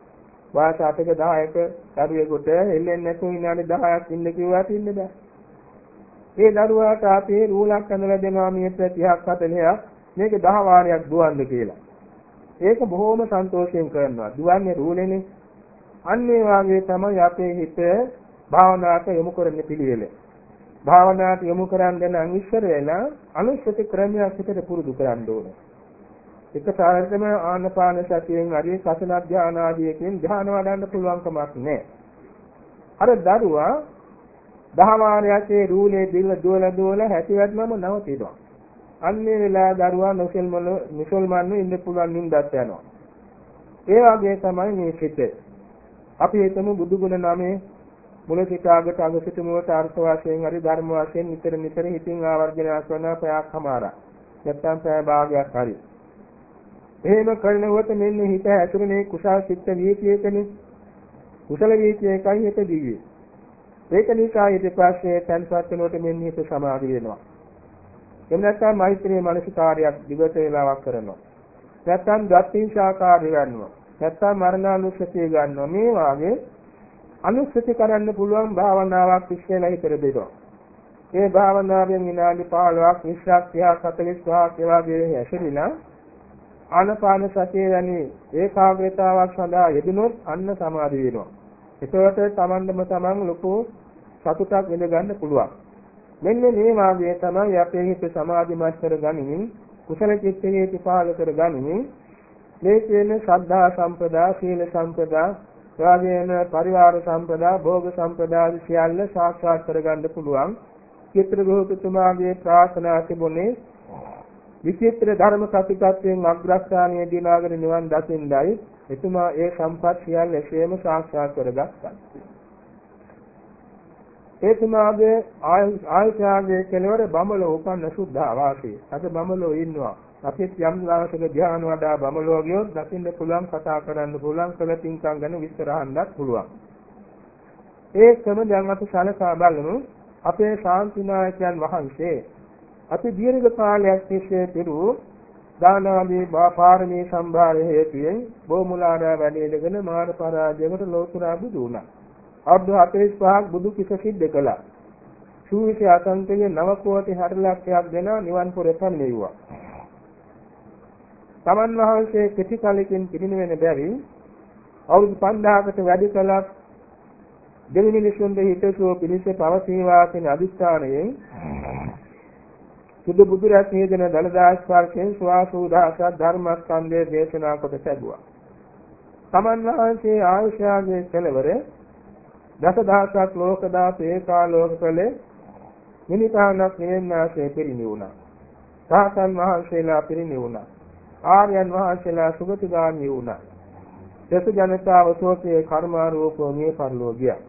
Speaker 1: වාස 8ක 10ක දරුවෙකුට හෙල්ලෙන්නේ නැතුව විනාඩි 10ක් ඉන්න කිව්වට ඉන්න බෑ. ඒ දරුවාට අපි රූලක් අඳලා දෙනවා මීටර 30ක් 40ක් මේක 10 වාරයක් දුවන්න කියලා. ඒක බොහොම සන්තෝෂයෙන් කරනවා. දුවන්නේ රූලෙනේ. අන්න ඒ වාගේ තමයි අපේ හිත භාවනාවට යොමු කරන්න පිළිවෙල. භාවනාවට යොමු කරන්න නම් ඉස්සර වෙලා අනුස්සති ක්‍රමයක් හිතට පුරුදු කරන්න ඕනේ. එක සාරතම ආනපාන සතියෙන් හරි සසන ධාන ආදීකින් ධාන වඩන්න පුළුවන් කමක් නැහැ. අර දරුවා දහමාරයසේ රූලේ දිල්ල දුවල දුවල හැටිවත්මම නවතිනවා. අන්නේ වෙලාව දරුවා නොසල්මල මුසල්මන්ව ඉන්න පුළුවන් නින්දත් යනවා. ඒ වගේ තමයි මේ සිත. අපි හිතමු බුදු ගුණ නාමයේ මුල සිට අගට අග සිට මුලට අර්ථ වශයෙන් හරි ධර්ම වශයෙන් නිතර නිතර හිතින් ආවර්ජනය කරන ප්‍රයක් හමාරා. නැත්තම් පැය භාගයක් හරි. එහෙම කරනකොට මෙන්න හිත ඇතුළේ කුසල් චිත්ත වීතියකනේ. කුසල වීතියකයි හිත දිවි. ඒක නිසා ඊට පස්සේ තන්පත් වෙනකොට මෙන්න හිත සමාධි වෙනවා. එහෙම නැත්නම් මෛත්‍රී මානසිකාරයක් දිගට වේලාවක් කරනවා. නැත්නම් දත්තිංසාකාරය ගන්නවා. නැත්නම් මරණානුස්සතිය ගන්නවා. මේ වාගේ අනුස්සති කරන්න පුළුවන් භාවනාවක් ඉස්සෙල්ලා හිතට දෙනවා. ඒ භාවනාවෙන් විනාඩි 15ක් 20ක් 30ක් 45ක් වගේ ඇසෙරිලා ආනපාන සතිය වැනි ඒකාග්‍රතාවක් සඳහා යෙදුනොත් අන්න සමාධි වෙනවා. ඒකට තමන්ම තමන් ලොකු සතුටක් විඳ ගන්න පුළුවන්. මෙන්න මේ වාගේ තමයි අපේ හිත සමාධිමත් කරගනිමින් කුසල චිත්තයේ පිපාල කරගනිමින් මේ කියන ශ්‍රද්ධා සම්පදා, සීල සම්පදා, එවාගෙම පරිවාර සම්පදා, භෝග සම්පදා සියල්ල සාක්ෂාත් කරගන්න පුළුවන්. චිත්‍රගෝපතුමාගේ ප්‍රාර්ථනා තිබුණේ විචිත්‍ර ධර්ම කතිකත්වයෙන් අග්‍රස්ථානයේ දිනාගෙන නිවන් දකින්නයි එතුමා ඒ සම්පත් සියල්ල එසේම සාක්ෂාත් කරගත්තා. එතුමාගේ ආයුෂාගේ කෙලවර බඹලෝ උපන්න සුද්ධාවාසී. අද බඹලෝ ඉන්නවා. අපිත් යම් දවසක ධ්‍යාන වඩා බඹලෝ ගියොත් දකින්න පුළුවන් කතා කරන්න පුළුවන් කළ තින්කම් ගැන විස්තර අහන්නත් පුළුවන්. ඒකම දැන් අපි සලකා බලමු අපේ ශාන්තිනායකයන් වහන්සේ අපි දීර්ඝ කාලයක් තිස්සේ පිරු දාන ආදී පාරමී සම්භාර හේතුයෙන් බොමුලාරා වැඩේගෙන මාන පරාජයකට ලෝතුරා බුදු වුණා. අවුරුදු 45ක් බුදු කිස සිද්ධ කළා. සූවිසි අසංකේය නව කෝටි 60 ලක්ෂයක් දෙන නිවන් පුරේ පැමිණෙව්වා. තමන් වහන්සේ කෙටි කාලෙකින් පිරිනිවෙන බැරි අවුරුදු 5000කට වැඩි කලක් දෙවි මිනිසුන්ගේ හිතසුව පිණිස පවතිවා කියන අදිස්ථානයෙන් සුදු බුදු රැස් හේදන දලදා ස්පර්ශයෙන් ස්වාසූදාස ධර්මස්කන්ධයේ දේශනා කොට ලැබුවා. තමන් වහන්සේ ආයුෂයාගේ කෙලවර දසදහසක් ලෝක දාස ඒකාලෝක කලේ මිනිතානක් නිවෙන්නාසේ පිරිනිවුණා. සාසන් වහන්සේලා පිරිනිවුණා. ආර්යයන් වහන්සේලා සුගතිගාමී වුණා. දස ජනතාව සෝකේ කර්මාරූපෝ මේ පරිලෝ ගියා.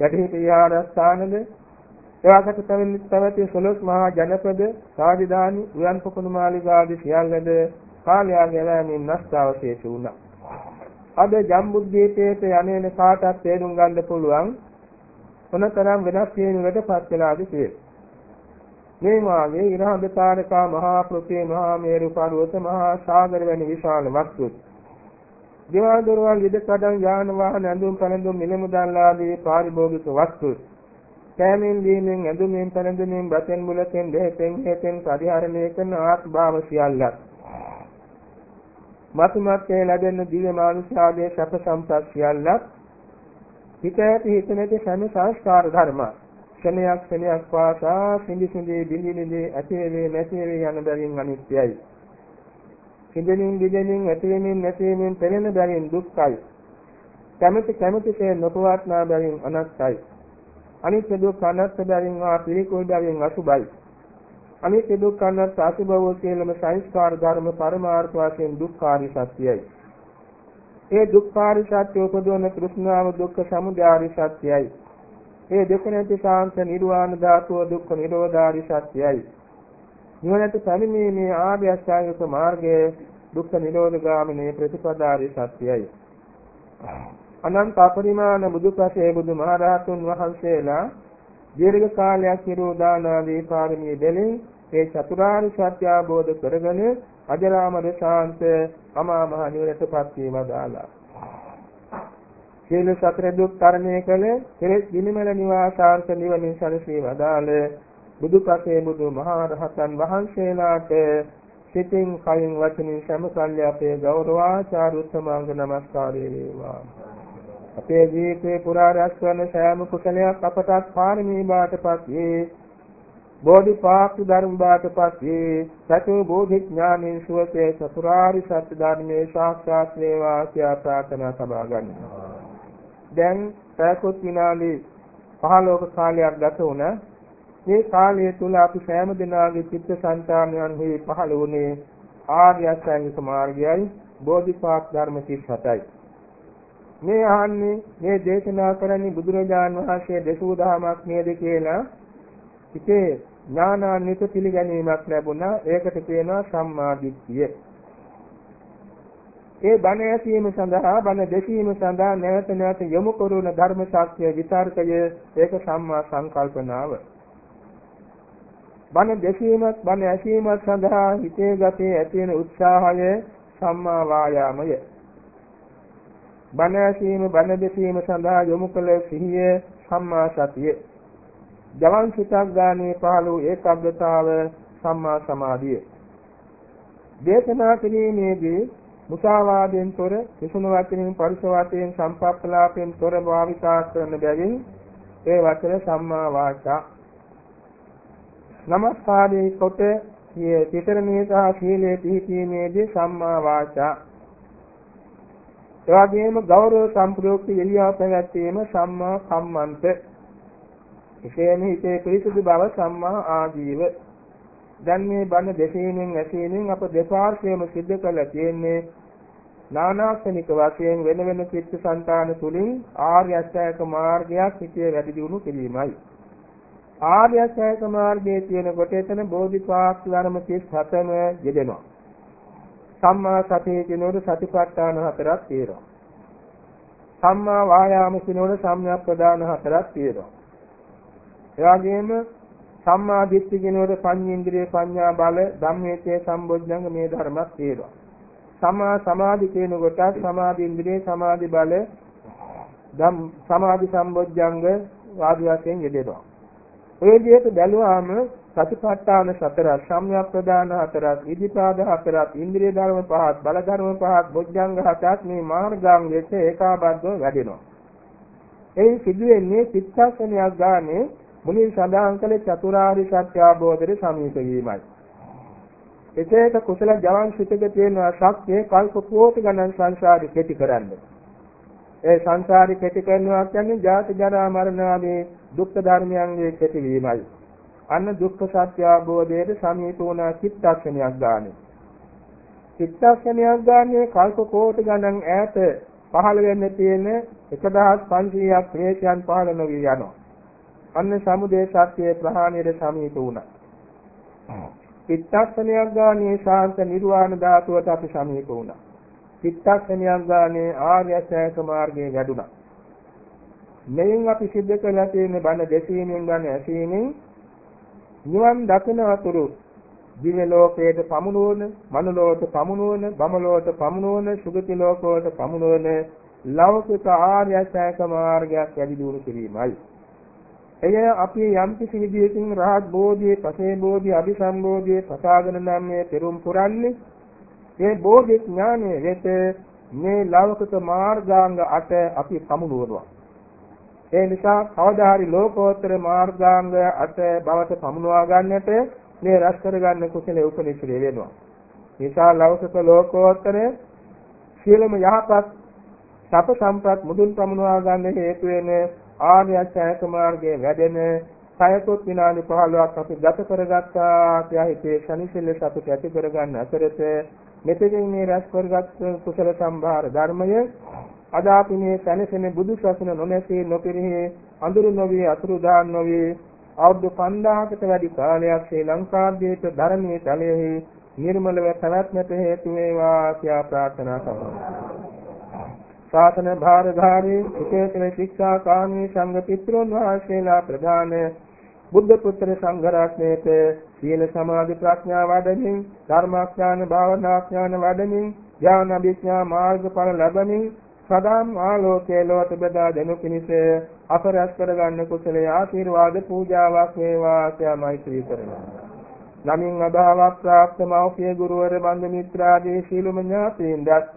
Speaker 1: යටිහිත විහාරස්ථානද එවාකට පැවති සොළොස් මහා ජනපද සාදිදානි උයන් පොකුණු මාලිගාදී සියල්ලද කාලයාගේ වැෑමෙන් නැස්තාවශේෂ වුණා. අද ජම්බුද්දීපේට යන්නේන කාටත් තේරුම් ගන්න පුළුවන් මොනතරම් වෙනස් වීමකට පත් වෙලාද කියලා. මේ වාගේ ඉරහඳ තාරකා මහා පෘථිවි මහා මේරු පර්වත මහා සාගර වැනි විශාල වස්තු දේවල් දොරවල් ඉදකඩම් යාන වාහන ඇඳුම් පැළඳුම් මිල මුදල් ආදී පාරිභෝගික වස්තු කෑමෙන් දීමෙන් ඇඳුමින් පැළඳුමින් බතෙන් මුලතෙන් දෙහෙතෙන් හේතෙන් පරිහරණය කරන ආත්භාව සියල්ලක් මතුමත්යේ ලැබෙන දිව්‍ය මානුෂ්‍යාදී සැප සම්පත් සියල්ලක් හිත ඇති හිත නැති සෑම සංස්කාර ධර්මයක් ක්ෂණයක් ක්ෂණයක් පාසා සිඳි සිඳි බිඳි බිඳි ඇති වේ නැති වේ යන බැවින් අනිත්‍යයි. සිඳෙමින් බිඳෙමින් ඇති වෙමින් නැති වෙමින් පෙළෙන බැවින් දුක්ඛයි. කැමැති කැමැතිසේ නොපවත්නා බැවින් අනත්තයි. අනිත්‍ය දුක්ඛ අනත්ත බැවින් ආ පිළිකුල් බැවින් අසුභයි. අනිත්‍ය දුක්ඛ අනත්ත අසුභව කියලම සංස්කාර ධර්ම පරමාර්ථ වශයෙන් දුක්ඛාරි සත්‍යයි. ඒ දුක්ඛාරි සත්‍ය උපදවන කෘෂ්ණාව දුක්ඛ සමුදයාරි සත්‍යයි. ඒ දුක නැති සාන්ත නිර්වාණ ධාතුව දුක්ඛ නිරෝධාරි සත්‍යයි. නිවනට පැමිණීමේ ආර්ය අෂ්ටාංගික මාර්ගයේ දුක්ඛ නිරෝධ ගාමිනී ප්‍රතිපදාරි සත්‍යයි. අනන්ත අපරිමාණ බුදුපසේ බුදුමහරහතුන් වහන්සේලා දීර්ඝ කාලයක් නිරෝධානාදී පාරමී දෙලින් ඒ චතුරාර්ය සත්‍ය අවබෝධ කරගෙන අජරාමර ශාන්ත අමා මහ නිවනටපත් වීම දාලා සියලු සතර දුක් තරණය කළ කෙලෙස් විනිමල නිවාසාන්ත නිවනින් සැලසී වදාළ බුදුපසේ බුදු මහා රහතන් වහන්සේලාට සිතින් කයින් වචනින් සමකල්ය අපේ ගෞරවාචාර උත්තමාංග නමස්කාරය වේවා. අපේ ජීවිතේ පුරා රැස්වන සෑම කුසලයක් අපටත් පාරමී බාටපත් වේ බෝධිපාක්ෂ ධර්ම බාටපත් වේ සතු බෝධි ඥානෙන් සුවසේ චතුරාරි සත්‍ය ධර්මයේ සාක්ෂාත් වේවා කියා ප්‍රාර්ථනා සබා ගන්නවා. දැන් පැයකොත් විනාඩි 15ක කාලයක් ගත වුණ මේ කාලය තුල අපි සෑම දිනාගේ චිත්ත සංතානයන්හි පහළ වුණේ ආර්ය අෂ්ටාංගික මාර්ගයයි බෝධිපාක් ධර්ම 37යි මේ අහන්නේ මේ දේශනා කරන්නේ බුදුරජාන් වහන්සේ දෙසූ දහමක් නේද කියලා ඉතේ ඥානාන්විත පිළිගැනීමක් ලැබුණා ඒකට කියනවා සම්මා දිට්ඨිය ඒ බණ ඇසීම සඳහා බණ දෙසීම සඳහා නැවත නැවත යොමු කරන ධර්ම ශාස්ත්‍රය විතර්කය ඒක සම්මා සංකල්පනාව. බණ දෙසීමත් බණ ඇසීමත් සඳහා හිතේ ගතේ ඇති වෙන උත්සාහය සම්මා වායාමය. බණ ඇසීම බණ දෙසීම සඳහා යොමු කළ සිහිය සම්මා සතිය. ජවන් සිතක් ගානේ පහළ වූ ඒකාග්‍රතාව සම්මා සමාධිය. දේශනා කිරීමේදී මුසාවාදයෙන් තොර කිසිම වචනකින් පරුෂ වාචයෙන් සම්පප්පලාපයෙන් තොර භාවිතා කරන බැවින් ඒ වචන සම්මා වාචා නමස්කාරයේ කොට සිය පිටරණේ සහ සීලේ පිහිටීමේදී සම්මා වාචා එවාගෙම ගෞරව සම්ප්‍රයුක්ත එළියා පැවැත්වීම සම්මා කම්මන්ත එසේම හිතේ පිරිසුදු බව සම්මා ආජීව දැන් මේ බණ දෙසීමෙන් ඇසීමෙන් අප දෙපාර්ශ්වයම සිද්ධ කළ තියෙන්නේ නානාක්ෂණික වශයෙන් වෙන වෙන චිත්ත සංතාන තුලින් ආර්ය අෂ්ටාංග මාර්ගයක් හිතේ වැඩි දියුණු කිරීමයි. ආර්ය අෂ්ටාංග මාර්ගයේ තියෙනකොට එතන බෝධිපාක්ෂ ධර්ම 37ම යෙදෙනවා. සම්මා සතිය කියනකොට සතිපට්ඨාන හතරක් තියෙනවා. සම්මා වායාම කියනකොට සම්‍යක් ප්‍රදාන හතරක් තියෙනවා. එවාගෙම සම්මා දිට්ඨි කියනකොට පඤ්ඤේන්ද්‍රිය පඤ්ඤා බල ධම්මේතේ සම්බොධ්‍යංග මේ ධර්මයක් තියෙනවා. සමා සමාධි කියන කොට සමාධි ඉන්ද්‍රිය සමාධි බල ධම් සමාධි සම්බොජ්ජංග ආදි වශයෙන් යෙදෙනවා. ඔය විදිහට බැලුවාම සතිපට්ඨාන සතරක් සම්‍යක් ප්‍රදාන හතරක් ඉදිපාද හතරක් ඉන්ද්‍රිය ධර්ම පහක් බල ධර්ම පහක් බොජ්ජංග හතරක් මේ මාර්ගාංගයට ඒකාබද්ධව වැඩෙනවා. එයින් සිදුවෙන්නේ චිත්තක්ෂණයක් ගානේ මුලින් සඳහන් කළ චතුරාර්ය සත්‍ය අවබෝධයට සමීප වීමයි. එසේක කුසල ජවන් සිතක තියෙන ශක්තිය කල්ප කෝටි ගණන් සංසාරේ කෙටි කරන්න. ඒ සංසාරේ කෙටි කරනවා කියන්නේ ජාති ජරා මරණ ආදී දුක්ඛ ධර්මයන්ගේ කෙටි වීමයි. අන්න දුක්ඛ සත්‍ය අවබෝධයේ සමීප වුණ චිත්තක්ෂණයක් ගානේ. චිත්තක්ෂණයක් ගානේ කල්ප කෝටි ගණන් ඈත පහළ වෙන්න තියෙන 1500ක් ක්ලේශයන් පහළ නොවී යනවා. අන්න සමුදේ සත්‍යයේ ප්‍රහාණයට සමීප වුණා. චිත්තක්ෂණයක් ගානේ ශාන්ත නිර්වාණ ධාතුවට අපි සමීප වුණා. චිත්තක්ෂණයක් ගානේ ආර්ය අෂ්ටාංග මාර්ගයේ වැඩුණා. මෙයින් අපි සිද්ධ කළ තියෙන බණ දෙසීමෙන් බණ ඇසීමෙන් නිවන් දකින අතුරු දිව්‍ය ලෝකයට පමුණුවන, මනුලෝකයට පමුණුවන, බමලෝකයට පමුණුවන, සුගති ලෝකවලට පමුණුවන ලෞකික ආර්ය අෂ්ටාංග මාර්ගයක් වැඩි දියුණු කිරීමයි. එය අපි යම් කිසි විදියකින් රහත් බෝධියේ, පසේ බෝධිය, අභිසම්බෝධියේ පතාගෙන නම් මේ පෙරම් පුරන්නේ මේ බෝධි ඥානයේ වෙත මේ ලෞකික මාර්ගාංග අට අපි පමුණුවනවා. ඒ නිසා කවදා හරි ලෝකෝත්තර මාර්ගාංග අට බවට පමුණවා ගන්නට මේ රැස් කරගන්න කුසලයේ උපනිශ්‍රේ වෙනවා. නිසා ලෞකික ලෝකෝත්තර සියලුම යහපත් සප සම්පත් මුදුන් පමුණවා ගන්න හේතු වෙන ආර්ය අෂ්ටාංග මාර්ගයේ වැඩෙන සයකොත් විනාඩි 15ක් අපි ගත කරගත්තා කියලා හිතේ ශනිසිල්ල සතුට ඇති කරගන්න අතරත මෙතකින් මේ රැස් කරගත් කුසල සම්භාර ධර්මය අද අපි මේ සැනසෙන බුදු සසුන නොනැසී නොපිරිහි අඳුරු නොවි අතුරුදාන් නොවි අවුරුදු 5000කට වැඩි කාලයක් ශ්‍රී ලංකාද්වීප ධර්මයේ තලයෙහි නිර්මලව පැවැත්මට හේතු වේවා කියා ප්‍රාර්ථනා කරනවා ශාසන භාරධාරී විශේෂණ ශික්ෂාකාමී සංඝ පිටුන් වහන්සේලා ප්‍රධාන බුද්ධ පුත්‍ර සංඝ රත්නයේත සීල සමාධි ප්‍රඥා වඩමින් ධර්මාඥාන භාවනාඥාන වඩමින් ඥාන අභිඥා මාර්ගඵල ලැබමින් සදාම් ආලෝකයේ ලෝක බෙදා දෙනු පිණිස අපරස් කරගන්න කුසලයේ ආශිර්වාද පූජාවක් වේවා කියලා මෛත්‍රී කරනවා. නමින් අභාව ප්‍රාප්ත මෞඛ්‍ය ගුරුවර බන්ධ මිත්‍රාදී සීලම ඥාතීන්වත්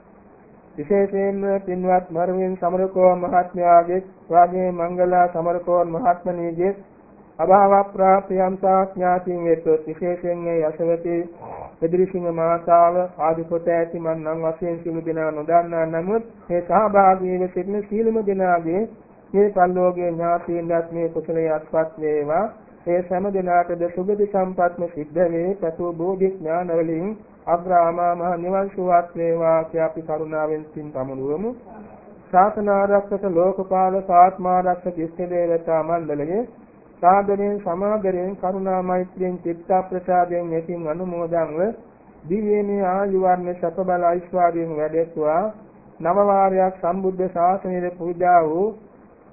Speaker 1: විශේෂයෙන්ම පින්වත් මරුවින් සමරකෝන් මහත්මයාගේ වාගේ මංගලා සමරකෝන් මහත්මණියගේ අභාව ප්‍රාප්තියන්තා ඥාතින් වෙතොත් විශේෂයෙන් මේ යසවති එදිරිසිංහ මාතාව ආදි කොට ඇති මන් නම් වශයෙන් සිළු දෙනා නොදන්නා නමුත් මේ සහභාගී වෙ සිටින සීලම දෙනාගේ මේ පල්ලෝගේ ඥාතීන්වත් මේ කුසලයේ අත්පත් වේවා. ඒ සෑම දිනාටද සුගති සම්පත්ම සිද්ධ වේ. පසු බෝධි ඥාන වලින් අග්‍රාමා මහ නිවන් සුවත් වේවා කියා අපි කරුණාවෙන් සින් පමුණුවමු. ශාසනාරක්ෂක ලෝකපාල සාත්මාරක්ෂක ඉෂ්ඨ දේවතා මණ්ඩලයේ සාදරයෙන් සමාදරයෙන් කරුණා මෛත්‍රියෙන් චිත්ත ප්‍රසාදයෙන් මෙතින් අනුමෝදන්ව දිව්‍යමය ආයු වර්ණ සප බල ඓශ්වර්යයෙන් වැඩෙත්වා නව වාරයක් සම්බුද්ධ ශාසනයේ පූජා වූ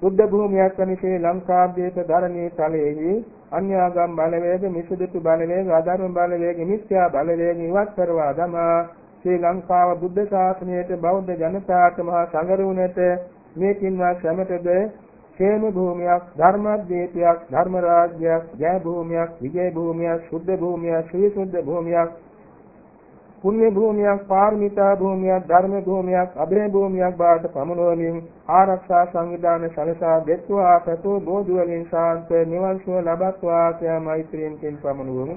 Speaker 1: බුද්ධ භූමියක් වන ශ්‍රී ලංකාද්වීප ධරණී තලයේහි අන්‍යාගම් බලවේග මිසදිතු බලවේග අධර්ම බලවේග මිත්‍යා බලවේග ඉවත් කරවා දමා. ශ්‍රී ලංකාව බුද්ධ ශාසනයට බෞද්ධ ජනතාවට මහා සංගරුණට මේ කින්වත් සැමටද ക്ഷേම භූමියක් ධර්මද්වීපයක් ධර්ම රාජ්‍යයක් ජය භූමියක් විජය භූමියක් සුද්ධ භූමියක් ශ්‍රී සුද්ධ භූමියක් පුණ්‍ය භූමියක් පාරමිතා භූමියක් ධර්ම භූමියක් අභය භූමියක් බවට පමුණුවමින් ආරක්ෂා සංවිධාන සලසා දෙත්වා සතු බෝධි වලින් ශාන්ත නිවන් සුව ලබත්වා කියා මෛත්‍රියෙන් පමුණුවමු